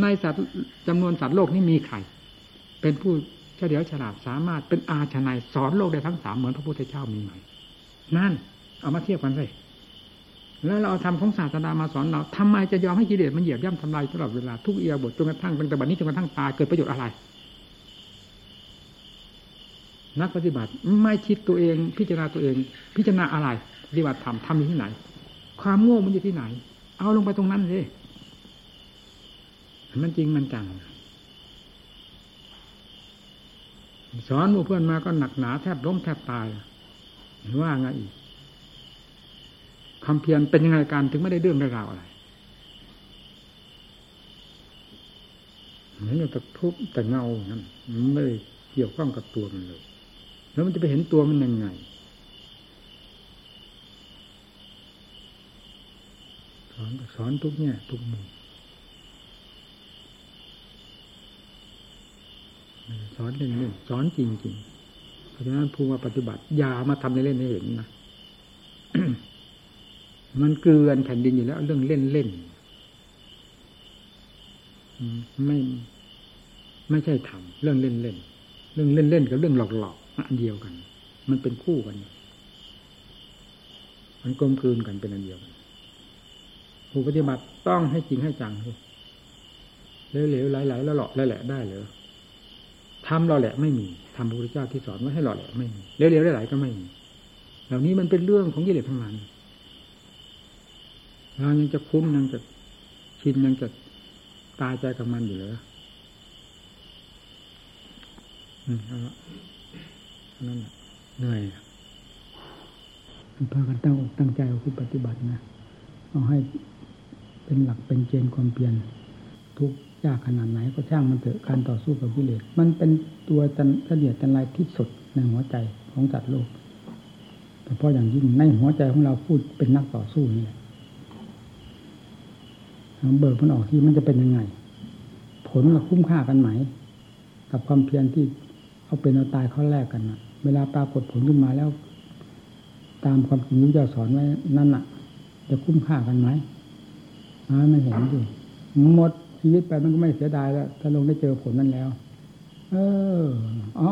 ในสัตว์จำนวนสัตว์โลกนี้มีใคร เป็นผู้เฉลียวฉลาดสามารถเป็นอาชนายสอนโลกได้ทั้งสามเหมือนพระพุทธเจ้ามีไหมนั่น เอามาเทียบกันเลยแล้วเราเอาธรรมของศาสนามาสอนเราทำไมจะยอมให้กิเลสมันเหยียบย่ำทำลายตลอดเวลาทุกเอียบทจนกระทั่งตั้งแต่บัดนี้จนกระทั่งตายเกิดประโยชน์อะไร นักปฏิบัติไม่คิดตัวเอง พิจารณาตัวเอง พิจารณาอะไรปฏิบัติธรรมทำอยู่ที่ไหน ความโง่มันอยู่ที่ไหน เอาลงไปตรงนั้นเลยมันจริงมันจังสอนหมู่เพื่อนมาก็หนักหนาแทบล้มแทบตายว่าไงอีกคำเพียรเป็นยังไงการถึงไม่ได้เรื่องได้ราวอะไรเหมือนกับทุบแต่เงานั้นมันไม่เกี่ยวข้องกับตัวมันเลย แล้วมันจะไปเห็นตัวมันยังไง สอนสอนทุกเนี่ยทุกมุมสอนเล่นๆสอนจริงๆเพราะฉะนั้นผู้มาปฏิบัติอย่ามาทำในเล่นให้เห็นนะมันเกลือนแผ่นดินอยู่แล้ว เรื่องเล่นเล่นไม่ไม่ใช่ทำเรื่องเล่นเล่นเรื่องเล่นเล่นกับเรื่องหลอกหลอก อันเดียวกัน มันเป็นคู่กัน มันกลมกลืนกันเป็นอันเดียวกันผู้ปฏิบัติต้องให้จริงให้จังสิเหลวๆไหลๆแล้วหล่อแล้วแหละได้เลยทำหล่อแหละไม่มีทำพระพุทธเจ้าที่สอนว่าให้หล่อแหละไม่มีเร็วๆไหลายก็ไม่มีเหล่านี้มันเป็นเรื่องของกิเลสทั้งนั้นเรายังจะคุ้นยังจะชินยังจะตายใจกับมันอยู่เลยอืมเอาละ นั่นเหนื่อยพากันตั้งอกตั้งใจเอาคุณปฏิบัตินะเอาให้เป็นหลักเป็นเกณฑ์ความเปลี่ยน ทุกยากขนาดไหนก็ช่างมันเถอะการต่อสู้กับกิเลสมันเป็นตัวจันเดียดจันไรที่สุดในหัวใจของจัดโลกแต่เพราะอย่างยิ่งในหัวใจของเราพูดเป็นนักต่อสู้นี่แหละเบิกมันออกที่มันจะเป็นยังไง ผลกับคุ้มค่ากันไหม กับความเพียรที่เอาเป็นเอาตายเขาแลกกันนะ เวลาปรากฏผลขึ้นมาแล้ว ตามความจริงที่เจ้าสอนไว้นั่นน่ะ จะคุ้มค่ากันไหมอ่าไม่เห็นดิหมดชีวิตไปมันก็ไม่เสียดายแล้ว ถ้าลงได้เจอผลนั้นแล้ว เอออ๋อ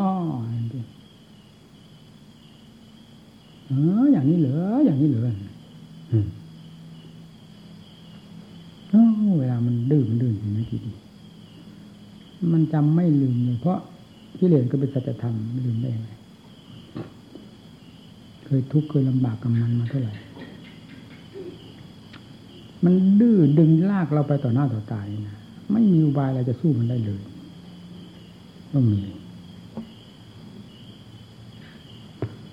เอออย่างนี้เหรออย่างนี้เหรอเวลามันดื้อมันดื้ออย่างนี้ทีดีมันจำไม่ลืมเลยเพราะกิเลสก็เป็นสัจธรรมไม่ลืมได้ไง เคยทุกข์เคยลำบากกับมันมาเท่าไหร่ มันดื้อดึงลากเราไปต่อหน้าต่อตายนะไม่มีอุบายอะไรจะสู้มันได้เลยก็มี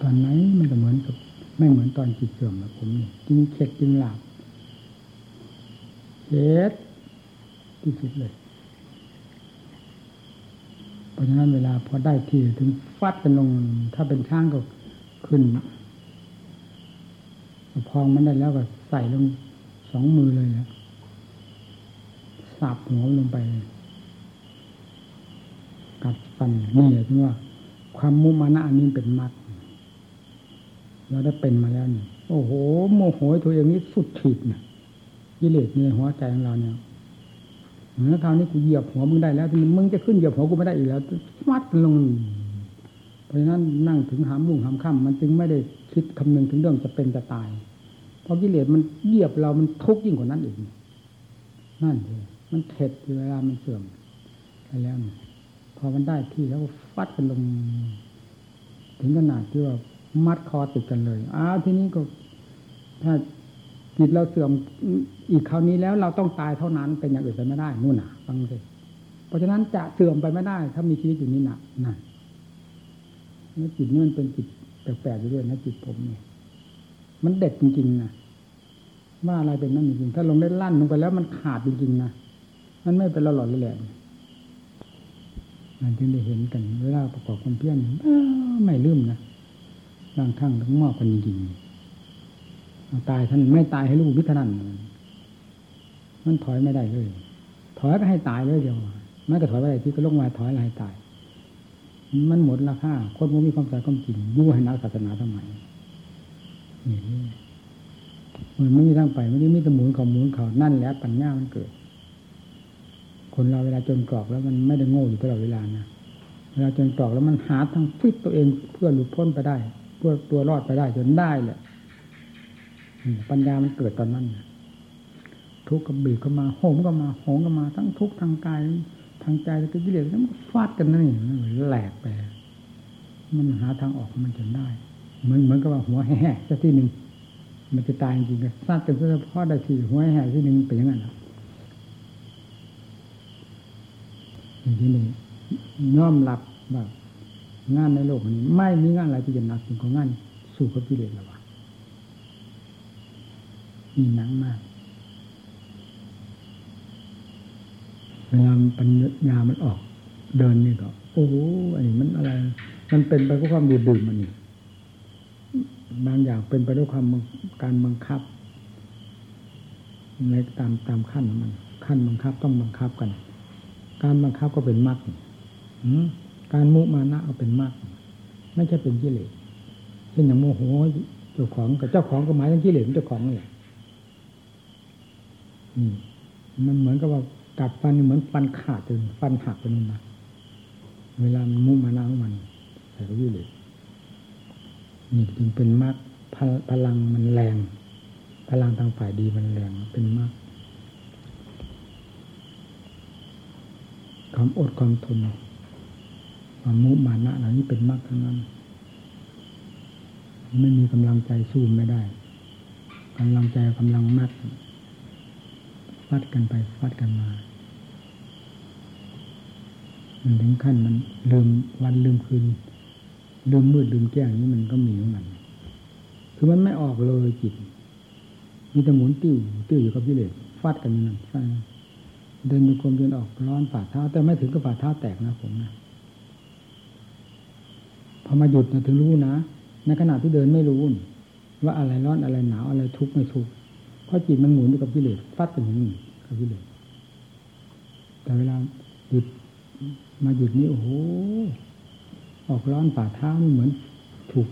ตอนไหนมันก็เหมือนกับ ไม่เหมือนตอนจิตเสื่อมแบบผมนี่จริงเข็ดจริงหลับเข็ดที่สุดเลย เพราะฉะนั้นเวลาพอได้ที่ถึงฟัดกันลง ถ้าเป็นช่างก็ขึ้น พองมันได้แล้วก็ใส่ลงสองมือเลยนะสับหัวลงไปปัดฟันี่แหละที่ว่า ความมุมานะอันนี้เป็นมรรคเราได้เป็นมาแล้วนี่โอ้โห โมโหตัวเองนี่สุดขีดนะกิเลสในหัวใจของเราเนี่ยเหมือนคราวนี้กูเหยียบหัวมึงได้แล้วทีนี้มึงจะขึ้นเหยียบหัวกูไม่ได้อีกแล้วมัดลง ราะฉะนั้นนั่งถึงหามลุ่งหามค่ำมันจึงไม่ได้คิดคำนึงถึงเรื่องจะเป็นจะตาย เพราะกิเลสมันเหยียบเรามันทุกข์ยิ่งกว่านั้นอีกนั่นเลยมันเท็ดเวลามันเสื่อมไปแล้วพอมันได้ที่แล้วฟัดกันลง ถึงขนาดที่ว่ามัดคอติดกันเลยอ้าวทีนี้ก็ ถ้าจิตเราเสื่อมอีกคราวนี้แล้วเราต้องตายเท่านั้นเป็นอย่างอื่นไปไม่ได้นู่นน่ะฟังสิเพราะฉะนั้นจะเสื่อมไปไม่ได้ ถ้ามีชีวิตอยู่นี้น่ะนั่น นี่จิตนี่มันเป็นจิตแปลกๆอยู่ด้วยนะจิตผมเนี่ย มันเด็ดจริงๆนะว่าอะไรเป็นนั่นจริงๆถ้าลงได้ลั่นลงไปแล้วมันขาดจริงๆนะมันไม่เป็นหลอดๆแหลกมันจึงได้เห็นกันเวลาประกอบความเพียรไม่ลืมนะบางครั้งต้งมอบกันจริงๆตายท่านไม่ตายให้ลูกพิธนันมันถอยไม่ได้เลย ถอยก็ให้ตายเลยเดียวไม่ก็ถอยไปที่ก็ลงมาถอยอะไรให้ตาย มันหมดราคาคนมันมีความสายความจริงยู่ให้นักศาสนาทำไมนี่มันไม่มีทางไปไม่ได้มีตะหมุนเขาหมุนเขานั่นแหละปัญญามันเกิด คนเราเวลาจนกรอกแล้วมันไม่ได้โง่อยู่ตลอดเวลานะเวลาจนกรอกแล้วมันหาทางฟิตตัวเองเพื่อหลุดพ้นไปได้ เพื่อตัวรอดไปได้จนได้แหละปัญญามันเกิดตอนนั้นทุกข์กับบีบก็มาโหมก็มาโหมก็มา ทั้งทุกข์ทางกาย ทางใจก็กิเลสมันฟาดกันนั่นนี่แหลกไปมันหาทางออกมันจนได้ เหมือนเหมือนกับว่าหัวแห่สักที่หนึ่งมันจะตายจริงๆก็ฟาดกันเฉพาะได้ทีหัวแห่ที่หนึ่งเป็นอย่างนั้นอย่างที่นี่ย่อมรับว่างานในโลกนี้ ไม่มีงานอะไรที่จะหนักถึงของงาน สู่กับกิเลสหรอกมีหนังมาก เวลาปัญญามันออก เดินนี่ก็ โอ้โหไอ้มันอะไร มันเป็นไปเพราะความดื่มดื่มมันนี่บางอย่างเป็นไปด้วยความการบังคับในตามตามขั้นมัน ขั้นบังคับต้องบังคับกัน การบังคับก็เป็นมรรคการมุมานะก็เป็นมรรคไม่ใช่เป็นกิเลสเช่นอย่างโมโหเจ้าของกับเจ้าของก็หมายถึงกิเลสเจ้าของเลยมันเหมือนกับว่า กัดฟันเหมือนฟันขาดจนฟันหักไปนี่นะเวลามันมุมานะของมันแต่ก็ยิ่งเลยนี่จึงเป็นมากพลังมันแรง พลังทางฝ่ายดีมันแรงเป็นมากความอดความทนความมุมานะเหล่านี้เป็นมากทั้งนั้น ไม่มีกำลังใจสู้ไม่ได้กำลังใจกำลังมาก ฟัดกันไปฟัดกันมา มันถึงขั้นมันลืมวันลืมคืนลืมมืดลืมแจ้งนี่มันก็มีของมันคือมันไม่ออกเลยจิตมีแต่หมุนติ้วติ้วอยู่กับกิเลสฟาดกันนั่นฟาดเดินอยู่กมเดินออกร้อนฝ่าเท้า แต่ไม่ถึงกับฝ่าเท้าแตกนะผมนะพอมาหยุดนะถึงรู้นะในขณะที่เดินไม่รู้ว่าอะไรร้อนอะไรหนาวอะไรทุกข์ไม่ทุกข์เพราะจิตมันหมุนอยู่กับกิเลสฟาดกันอย่างนี้ กับกิเลสแต่เวลาหยุดมาหยุดนี้โอ้โหออกร้อนฝ่าเท้านี่เหมือนถูก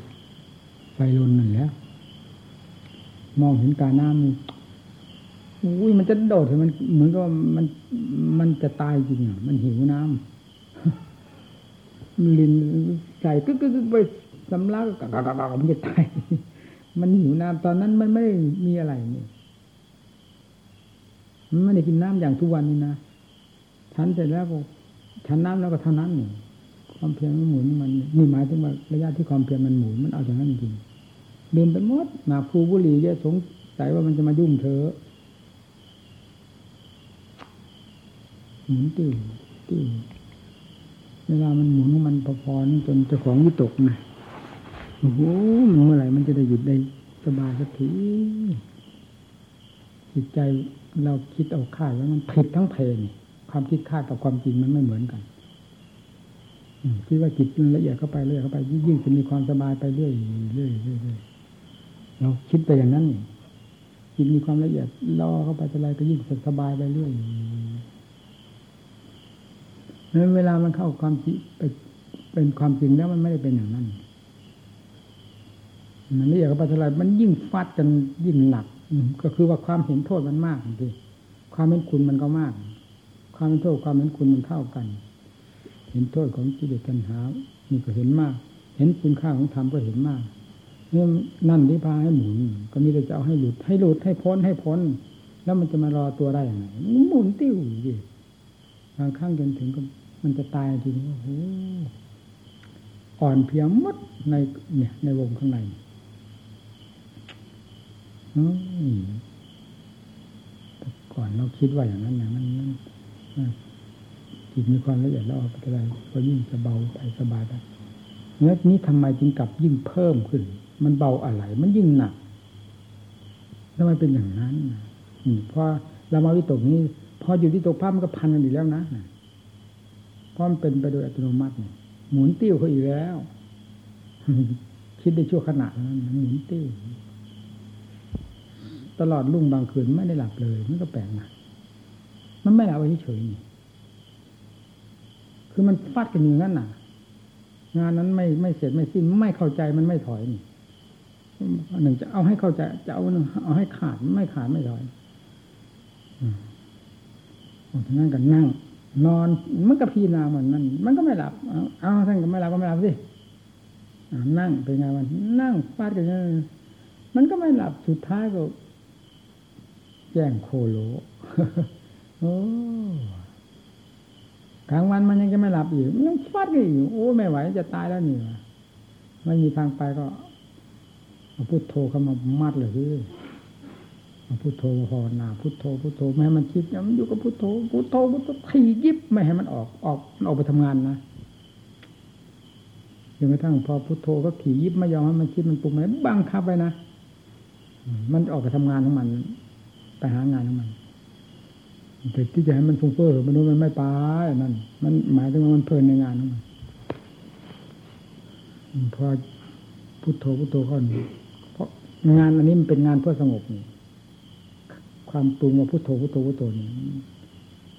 ไฟลนนั่นแหละมองเห็นกาน้ำนี่อุ้ยมันจะโดดเหมือนเหมือนกับมันมันจะตายจริงอะ มันหิวน้ำลินใส่กึกกึกไปสำลักกะกะกะมันจะตาย มันหิวน้ำตอนนั้นมันไม่ได้มีอะไรนี่ ไม่ได้กินน้ำอย่างทุกวันนี้นะฉันเสร็จแล้วก็ฉันน้ำแล้วก็เท่านั้นนี่ความเพียรมันหมุนมันนี่หมายถึงว่าระยะที่ความเพียรมันหมุนมันเอาจากนั้นจริงลืมไปหมดมาครูบุรีเยอะสงสัยว่ามันจะมายุ่งเธอหมุนติ้วติ้วเวลามันหมุนมันพอๆจนเจ้าของวิตกนะโอ้โหเมื่อไหร่มันจะได้หยุดได้สบายสักทีจิตใจ เราคิดเอาคาดแล้วมันผิดทั้งเพลงความคิดคาดกับความจริงมันไม่เหมือนกันคิดว่าจิตละเอียดเข้าไปเรื่อยเข้าไปยิ่งจะมีความสบายไปเรื่อยเรื่อยเรื่อยเราคิดไปอย่างนั้นจิตมีความละเอียดล่อเข้าไปอะไรก็ยิ่งสบายไปเรื่อยนั้นเวลามันเข้าความจริงไปเป็นความจริงแล้วมันไม่ได้เป็นอย่างนั้นมันนี่อยากกับปัจจัยมันยิ่งฟาดกันยิ่งหนัก ก็คือว่าความเห็นโทษมันมากจริงๆความเห็นคุณมันก็มาก ความเห็นโทษความเห็นคุณมันเท่ากัน เห็นโทษของกิเลสตัณหานี่ก็เห็นมาก เห็นคุณค่าของธรรมก็เห็นมากนี่นั่นที่พาให้หมุน ก็มีแต่จะเอาให้หลุด ให้หลุดให้พ้นให้พ้น แล้วมันจะมารอตัวได้อย่างไรหมุนติ้วดิบางครั้งจนถึงก็มันจะตายทีนี้โอ้โหอ่อนเพียหมดในเนี่ยในวงข้างใน แต่ก่อนเราคิดว่าอย่างนั้นอย่างนั้นนั้นจิตมีความละเอียดแล้วออกไปอะไรก็ยิ่งจะเบาไปสบายไปแล้วนี้ทำไมจึงกลับยิ่งเพิ่มขึ้น มันเบาอะไร มันยิ่งหนักทำไมเป็นอย่างนั้นอืมพอเรามาวิตกนี้ พออยู่ที่ตกภาพมันก็พันกันอีกแล้วนะเพราะมันเป็นไปโดยอัตโนมัติหมุนติ้วเขาอีกแล้ว คิดได้ชั่วขณะนั้นหมุนติ้ว ตลอดรุ่งบางคืนไม่ได้หลับเลยมันก็แปลกนะมันไม่หลับไว้เฉยๆนี่คือมันฟาดกันอย่างนั้นน่ะ งานนั้นไม่ไม่เสร็จไม่สิ้นไม่เข้าใจมันไม่ถอยนี่หนึ่งจะเอาให้เข้าใจจะเอาเอาให้ขาดไม่ขาดไม่ถอยอืมทั้งนั้นกันนั่ง นอนมันก็พีนาเหมือนนั้นมันก็ไม่หลับเอาท่านก็ไม่หลับก็ไม่หลับสินั่งเป็นไงวันนั่งฟาดกันอย่างนั้นมันก็ไม่หลับสุดท้ายก็ แจ้งโคโลโอ้กลางวันมันยังจะไม่หลับอีกมันยังฟาดกันอยู่โอ้ไม่ไหวจะตายแล้วนี่วะไม่มีทางไปก็เอาพุทโธเข้ามามัดเลยพี่เอาพุทโธภาวนาพุทโธพุทโธไม่ให้มันคิดมันอยู่กับพุทโธพุทโธพุทโธขี่ยิบไม่ให้มันออกออกมันออกไปทำงานนะจนกระทั่งพอพุทโธก็ขี่ยิบไม่ยอมให้มันคิดมันปรุงอะไรบังคับไว้นะมันออกไปทำงานของมัน ไปหางานของมันแต่ที่จะให้มันฟุ้งเฟ้อมันนู้นมันไม่ไปนั่นมันหมายถึงว่ามันเพลินในงานของมันพอพุโทโธพุโทโธเข้านี่เพราะงานอันนี้มันเป็นงานเพื่อสงบนี่ความปรุงว่าพุโทโธพุโทโธพุโทโธนี่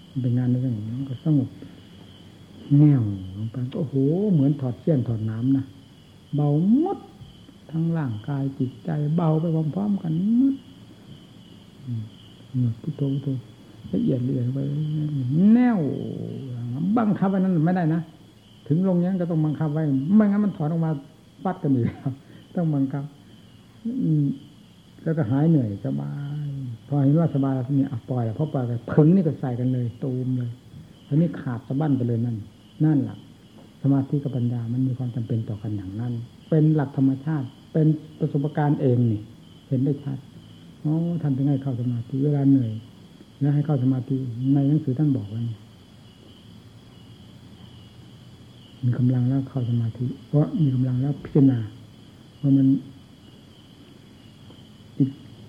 มันเป็นงานในสงบมันก็สงบแน่วลงไปโอ้โห เหมือนถอดเสี้ยนถอดน้ำนะเบาหมดทั้งร่างกายจิตใจเบาไปพร้อมๆกันหมด พุทโธพุทโธละเอียดละเอียดไปแน่วบังคับไว้นั้นไม่ได้นะถึงลงยังก็ต้องบังคับไว้ไม่งั้นมันถอนออกมาปัดกันอีกครับต้องบังคับแล้วก็หายเหนื่อยสบายพอเห็นว่าสบายแล้วนี่ยปล่อยแล้วพอปล่อยไปผึ่งนี่ก็ใส่กันเลยตูมเลยอันนี้ขาดสะบั้นไปเลยนั่น นั่นแหละสมาธิกับปัญญามันมีความจำเป็นต่อกันอย่างนั้น เป็นหลักธรรมชาติ เป็นประสบการณ์เองนี่ เห็นได้ชัด อ๋อท่านถึงให้เข้าสมาธิเวลาเหนื่อยแล้วให้เข้าสมาธิในหนังสือท่านบอกไว้มีกำลังแล้วเข้าสมาธิ เพราะมีกำลังแล้วพิจารณาว่ามัน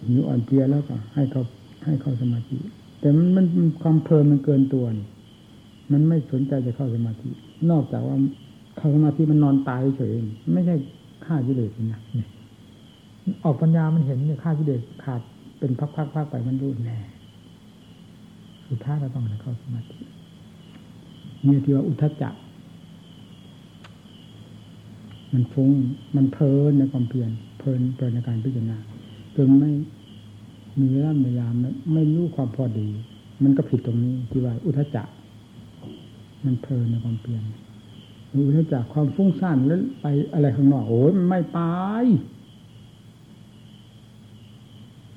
หิวอ่อนเพลียแล้วก็ให้เขาให้เข้าสมาธิ แต่มันมันความเพลินมันเกินตัวนี่มันไม่สนใจจะเข้าสมาธิ นอกจากว่าเข้าสมาธิมันนอนตายเฉยไม่ใช่ฆ่ากิเลสนะ ออกปัญญามันเห็นเนี่ยฆ่ากิเลสขาดเป็นพักๆไปมันรู้แน่สุดท้ายเราต้องเข้าสมาธินี่ที่ว่าอุทจจะมันฟุ้งมันเพลินในความเพียรเพลินเพลินในการพิจารณาจนไม่มีเวลาเวลาไม่ไม่รู้ความพอดี มันก็ผิดตรงนี้ที่ว่า อุทจจะมันเพลินในความเพียรอุทจจะความฟุ้งซ่านแล้วไปอะไรข้างนอกโอ้ยมันไม่ไป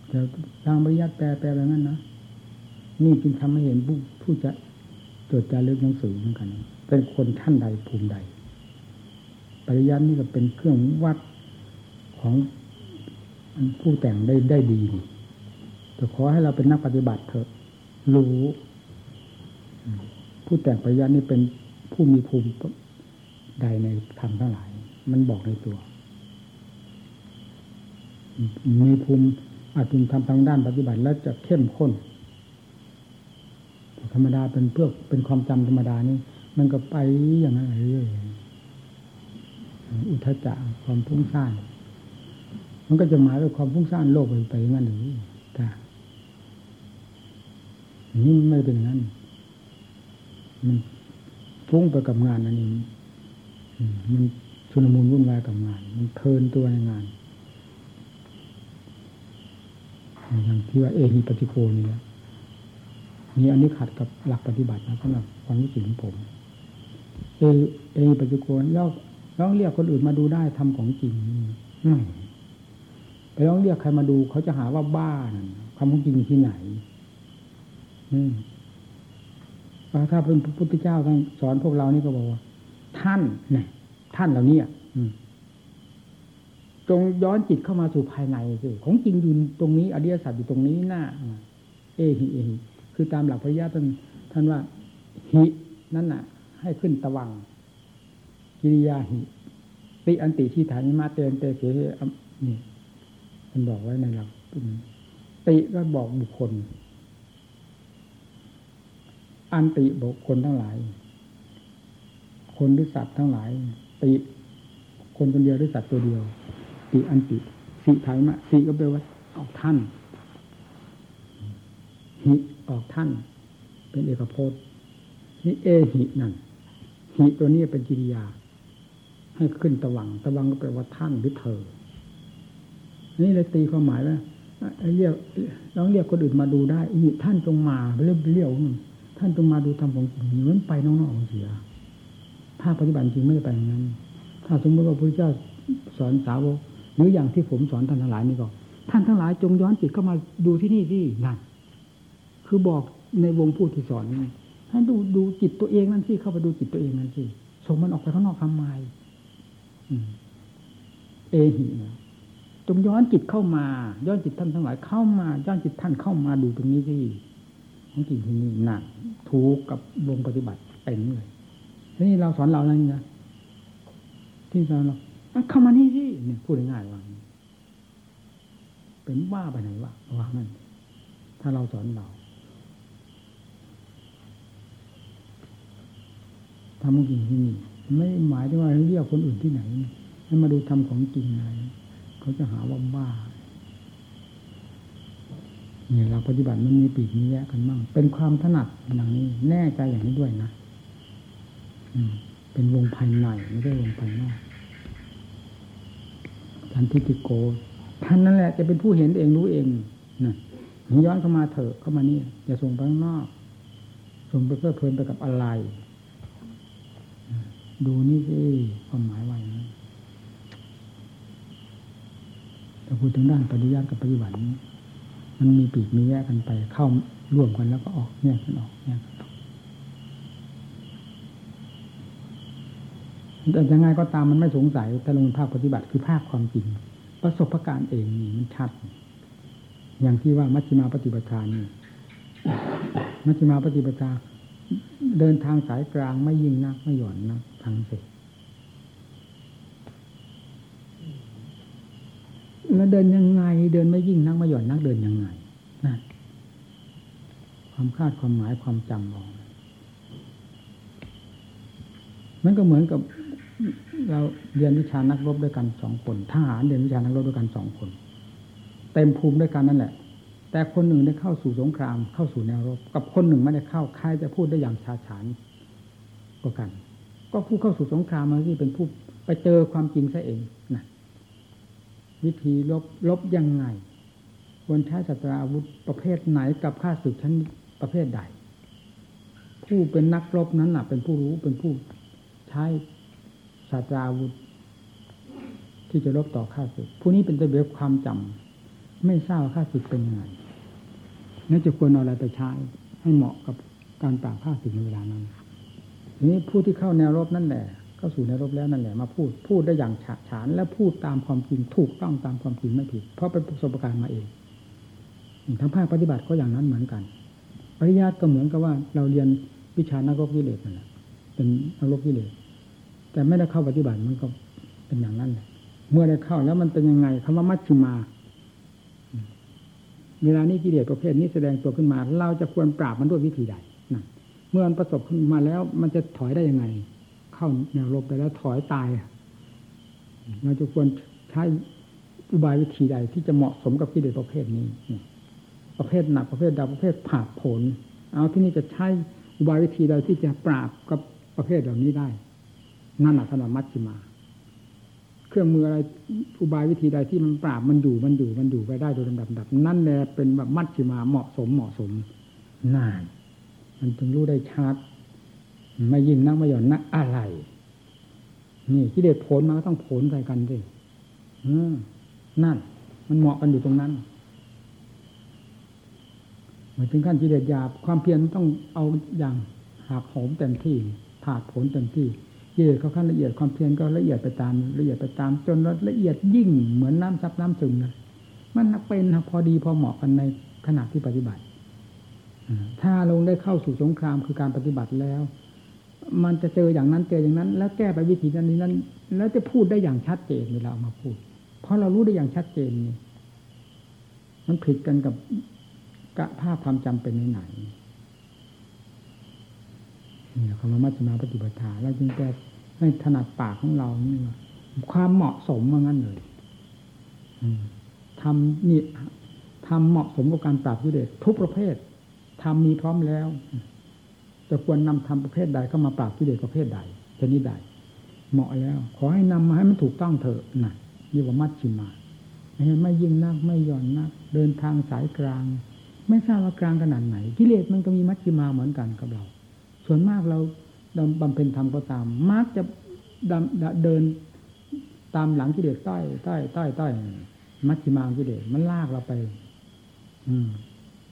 แต่ทางบริยัติแปลแปลแบบนั้นนะนี่จึงทำให้เห็นผู้ผู้จะจดจารึกหนังสือเหมือนกัน เป็นคนท่านใดภูมิใด ปริยัตินี่ก็เป็นเครื่องวัดของผู้แต่งได้ได้ดีแต่ขอให้เราเป็นนักปฏิบัติเถอะรู้ ผู้แต่งปริยัตินี่เป็นผู้มีภูมิใดในธรรมทั้งหลาย มันบอกในตัว มีภูมิ อาจจะทำทางด้านปฏิบัติแล้วจะเข้มข้น ธรรมดาเป็นเพื่อเป็นความจำธรรมดานี่มันก็ไปอย่างนั้นเรื่อยอุทจจะความพุ่งสร้างมันก็จะหมายว่าความพุ่งสร้างโลกไปไปอย่างนั้นหรือแต่นี่ไม่เป็นงั้นมันฟุ้งไปกับงานอันนี้อืมมันชุนมุนวุ่นวายกับงาน มันเพลินตัวในงาน อย่างที่ว่าเอหิปฏิโกนี่แหละนี่อันนี้ขัดกับหลักปฏิบัตินะสำหรับความรู้สึกของผม เอเอหิปฏิโกนย่อร้องเรียกคนอื่นมาดูได้ทำของจริงไม่ไปร้องเรียกใครมาดูเขาจะหาว่าบ้านความของจริงที่ไหน อืมถ้าเป็นพระพุทธเจ้าท่านสอนพวกเรานี่ก็บอกว่า ท่านเนี่ยท่านเหล่านี้อืม จงย้อนจิตเข้ามาสู่ภายในสิของจริงอยู่ตรงนี้อริยสัจอยู่ตรงนี้หน้าเอหิเอหิคือตามหลักพระยาท่านท่านว่าหินั่นน่ะ ให้ขึ้นตะวัง กิริยาหิติอันติที่ฐานิมาเตนเตเกนี่มันบอกไว้ในหลักติก็บอกบุคคล อันติบุคคลทั้งหลาย คนหรือสัตว์ทั้งหลาย ติ คนคนเดียวหรือสัตว์ตัวเดียว ติอันติสิไทยมะสิก็แปลว่าออกท่านหิออกท่าน เป็นเอกพจน์นี่เอหินั่นหิตัวนี้เป็นกิริยา ให้ขึ้นตะวังตะวังก็แปลว่าท่านหรือเธอ นี่เลยตีความหมายว่าเรียกลองเรียกคนอื่นมาดูได้อีท่านจงมาเรียกเรียกท่านจงมาดูทำของจริงมันไปนอกๆเสียภาคปฏิบัติจริงไม่ได้ไปอย่างนั้น ถ้าสมมติว่าพระเจ้าสอนสาวก หรืออย่างที่ผมสอนท่านทั้งหลายนี่ก็ท่านทั้งหลายจงย้อนจิตเข้ามาดูที่นี่ที่นั่นคือบอกในวงผู้ที่สอนนี่ให้ดูดูจิตตัวเองนั่นสิเข้าไปดูจิตตัวเองนั่นสิส่งมันออกไปข้างนอกทำไมเอหิจงย้อนจิตเข้ามา ย้อนจิตท่านทั้งหลายเข้ามา ย้อนจิตท่านเข้ามาดูตรงนี้ที่ของจริงที่นี่หนักถูกกับวงปฏิบัติเต็มเลยนี่เราสอนเราอะไรนะที่สอนเรา เข้ามานี่สิเนี่ยพูดง่ายๆว่าเป็นว่าไปไหนวะว่ามันถ้าเราสอนเราทำจริงที่นี่ไม่หมายถึงว่าเรียกคนอื่นที่ไหนให้มาดูทำของจริงอะไรเขาจะหาว่าบ้าเนี่ยเราปฏิบัติมันมีปีกมีแยกกันบ้างเป็นความถนัดอย่างนี้ แน่ใจอย่างนี้ด้วยนะอืมเป็นวงภายในไม่ใช่วงภายนอก ท่านทิติโก ท่านนั่นแหละจะเป็นผู้เห็นเองรู้เองนะย้อนเข้ามาเถอะเข้ามานี่อย่าส่งไปข้างนอก ส่งไปเพื่อเพลินไปกับอะไร ดูนี่สิความหมายว่าอย่างนั้นแต่พูดถึงด้านปฏิยัติกับปฏิบัติมันมีปีกมีแยกกันไปเข้าร่วมกันแล้วก็ออกแยกกันออกแยกกันออก แต่ยังไงก็ตามมันไม่สงสัยแต่ลงภาคปฏิบัติคือภาคความจริง ประสบการณ์เองนี่มันชัด อย่างที่ว่ามัชฌิมาปฏิปทานี่มัชฌิมาปฏิปทาเดินทางสายกลางไม่ยิ่งนักไม่หย่อนนักทางเสร็จแล้วเดินยังไง เดินไม่ยิ่งนักไม่หย่อนนักเดินยังไงนั่นความคาดความหมายความจำออกมันก็เหมือนกับ เราเรียนวิชานักรบด้วยกันสองคนทหารเรียนวิชานักรบด้วยกันสองคน เต็มภูมิด้วยกันนั่นแหละ แต่คนหนึ่งได้เข้าสู่สงคราม เข้าสู่แนวรบ กับคนหนึ่งไม่ได้เข้าใครจะพูดได้อย่างชาฉานกว่ากัน ก็ผู้เข้าสู่สงครามมาที่เป็นผู้ไปเจอความจริงซะเองนะวิธีลบลบยังไงควรใช้สัตราอาวุธประเภทไหนกับข้าศึกชั้นประเภทใด ผู้เป็นนักรบนั้นน่ะ เป็นผู้รู้เป็นผู้ใช้ ศาสตราวุธ ที่จะรบต่อข้าศึกผู้นี้เป็นระเบียบความจำไม่ทราบข้าศึกเป็นยังไงนั่นจะควรเอาอะไรไปใช้ให้เหมาะกับการปราบข้าศึกในเวลานั้นทีนี้ผู้ที่เข้าแนวรบนั่นแหละเข้าสู่แนวรบแล้วนั่นแหละมาพูดพูดได้อย่างฉาฉานและพูดตามความจริงถูกต้องตามความจริงไม่ผิด เพราะเป็นประสบการณ์มาเองทั้งภาคปฏิบัติก็อย่างนั้นเหมือนกัน ปริยัติก็เหมือนกับว่าเราเรียนวิชานักรบกิเลสนั่นแหละเป็นนักรบกิเลส แต่ไม่ได้เข้าปฏิบัติมันก็เป็นอย่างนั้นเมื่อได้เข้าแล้วมันเป็นยังไงคำว่ามัชฌิมา เวลานี้กิเลสประเภทนี้แสดงตัวขึ้นมา เราจะควรปราบมันด้วยวิธีใดนะเมื่อมันประสบขึ้นมาแล้ว มันจะถอยได้ยังไง เข้าแนวรบไปแล้วถอยตายเราจะควรใช้อุบายวิธีใดที่จะเหมาะสมกับกิเลสประเภทนี้ ประเภทหนักประเภทดาประเภทผ่าผล เอาที่นี่จะใช้อุบายวิธีใดที่จะปราบกับประเภทเหล่านี้ได้ นั่นแหละธรรมมัชฌิมา เครื่องมืออะไรอุบายวิธีใดที่มันปราบมันอยู่มันอยู่มันอยู่ไปได้โดยลำดับดับนั่นแหละเป็นแบบมัชฌิมาเหมาะสมเหมาะสมนานมันจึงรู้ได้ชัดไม่ยิ่งนักไม่หย่อนนักอะไร นี่กิเลสผลมาก็ต้องผลใส่กันสิอนั่น มันเหมาะกันอยู่ตรงนั้นเมื่อถึงขั้นกิเลสหยาบความเพียรต้องเอาอย่างหักโหมเต็มที่ผาดผลเต็มที่ กิเลสเขาขั้นละเอียดความเพียรก็ละเอียดไปตาม ละเอียดไปตาม จนละเอียดยิ่งเหมือนน้ำซับน้ำซึมนะมันเป็นนะพอดีพอเหมาะกันในขณะที่ปฏิบัติถ้าลงได้เข้าสู่สงครามคือการปฏิบัติแล้ว มันจะเจออย่างนั้นเจออย่างนั้น แล้วแก้ไปวิธีนั้นนี้นั้น แล้วจะพูดได้อย่างชัดเจนเวลาเอามาพูด เพราะเรารู้ได้อย่างชัดเจนนี่มันผิดกันกับกะภาพความจำเป็นไหนๆนี่คำว่ามัชฌิมาปฏิปทาเราจึงแต่ ให้ถนัดปากของเรานี่ว่าความเหมาะสมว่างั้นเลยอืมทำนี่ทำเหมาะสมกับการปราบกิเลสทุกประเภททำมีพร้อมแล้วจะควรนำทำประเภทใดเข้ามาปราบกิเลสประเภทใดชนิดใด เหมาะแล้ว ขอให้นำมาให้มันถูกต้องเถอะนะนี่ว่ามัชชิมาไม่งั้นไม่ยิ่งนักไม่หย่อนนัก เดินทางสายกลาง ไม่ทราบว่ากลางขนาดไหนกิเลสมันก็มีมัชชิมาเหมือนกันกับเรา ส่วนมากเราดำ บำเพ็ญธรรมก็ตาม มักจะดำเดินตามหลังกิเลสต้อยต้อยต้อยต้มัชชิมากิเลสมันลากเราไป อืม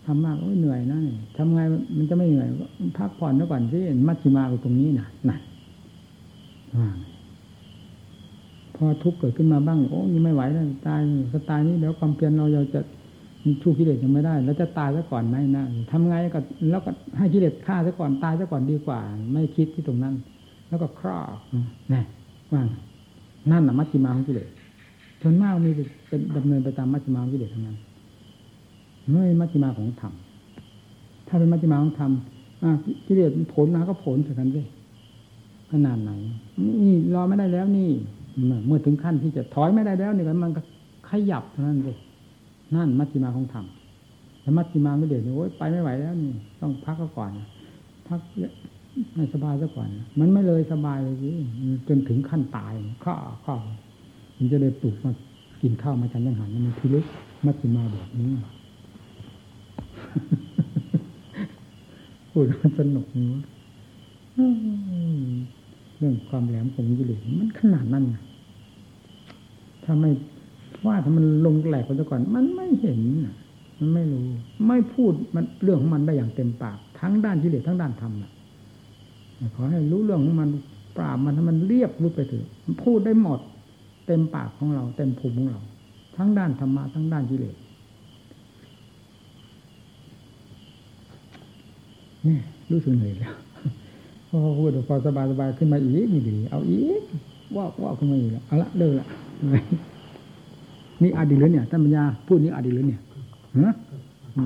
ทำมากโอ้ยเหนื่อยนะนี่ทำไงมันจะไม่เหนื่อยก็พักผ่อนซะก่อนสิมัชฌิมาอยู่ตรงนี้นะนั่นพอทุกข์เกิดขึ้นมาบ้าง โอ้ยไม่ไหวแล้วตายนี่ก็ตายนี่เดี๋ยวความเพียรเราเราจะ ชูกิเลสยังไม่ได้ แล้วจะตายซะก่อนไหมนะทำไงก็แล้วก็ให้กิเลสฆ่าซะก่อนตายซะก่อนดีกว่า ไม่คิดที่ตรงนั้น แล้วก็ครอบนี่ว่างนั่นน่ะมัชฌิมาของกิเลสส่วนมากมีเป็นดำเนินไปตามมัชฌิมาของกิเลสทั้งนั้นไม่มัชฌิมาของธรรมถ้าเป็นมัชฌิมาของธรรมกิเลสผลมาก็ผลสักกันสิขนาดไหนนี่รอไม่ได้แล้วนี่ เมื่อถึงขั้นที่จะถอยไม่ได้แล้วนี่มันก็ขยับเท่านั้นเลย นั่นมัชฌิมาของธรรมแต่มัชฌิมาไม่เด็ดโอ้ยไปไม่ไหวแล้วนี่ต้องพักก็ก่อนพักไม่สบายซะก่อน มันไม่เลยสบายเลยจนถึงขั้นตายข้อข้อมันจะได้ปลุกมากินข้าวมาฉันยังหันมันพิลึกมัชฌิมาแบบนี้พูดมันสนุกนี่วะเรื่องความแหลมของกิเลสมันขนาดนั้นนะถ้าไม่ ว่าถ้ามันลงแหลกไปซะก่อน มันไม่เห็นมันไม่รู้ ไม่พูดมันเรื่องของมันได้อย่างเต็มปาก ทั้งด้านกิเลสทั้งด้านธรรมนะขอให้รู้เรื่องของมันปราบมันให้มันเรียบรู้ไปเถอะมันพูดได้หมด เต็มปากของเรา เต็มภูมิของเรา ทั้งด้านธรรมะทั้งด้านกิเลสนี่รู้สึกเหนื่อยแล้วพอพูดพอสบายสบายขึ้นมาอีกนี่ดี เอาอีกว่าว่าขึ้นมาอีกแล้วเอาละเดินละ นี่อดีตหรือเนี่ยท่านปัญญาพูดนี่อดีตหรือเนี่ยฮะโอ้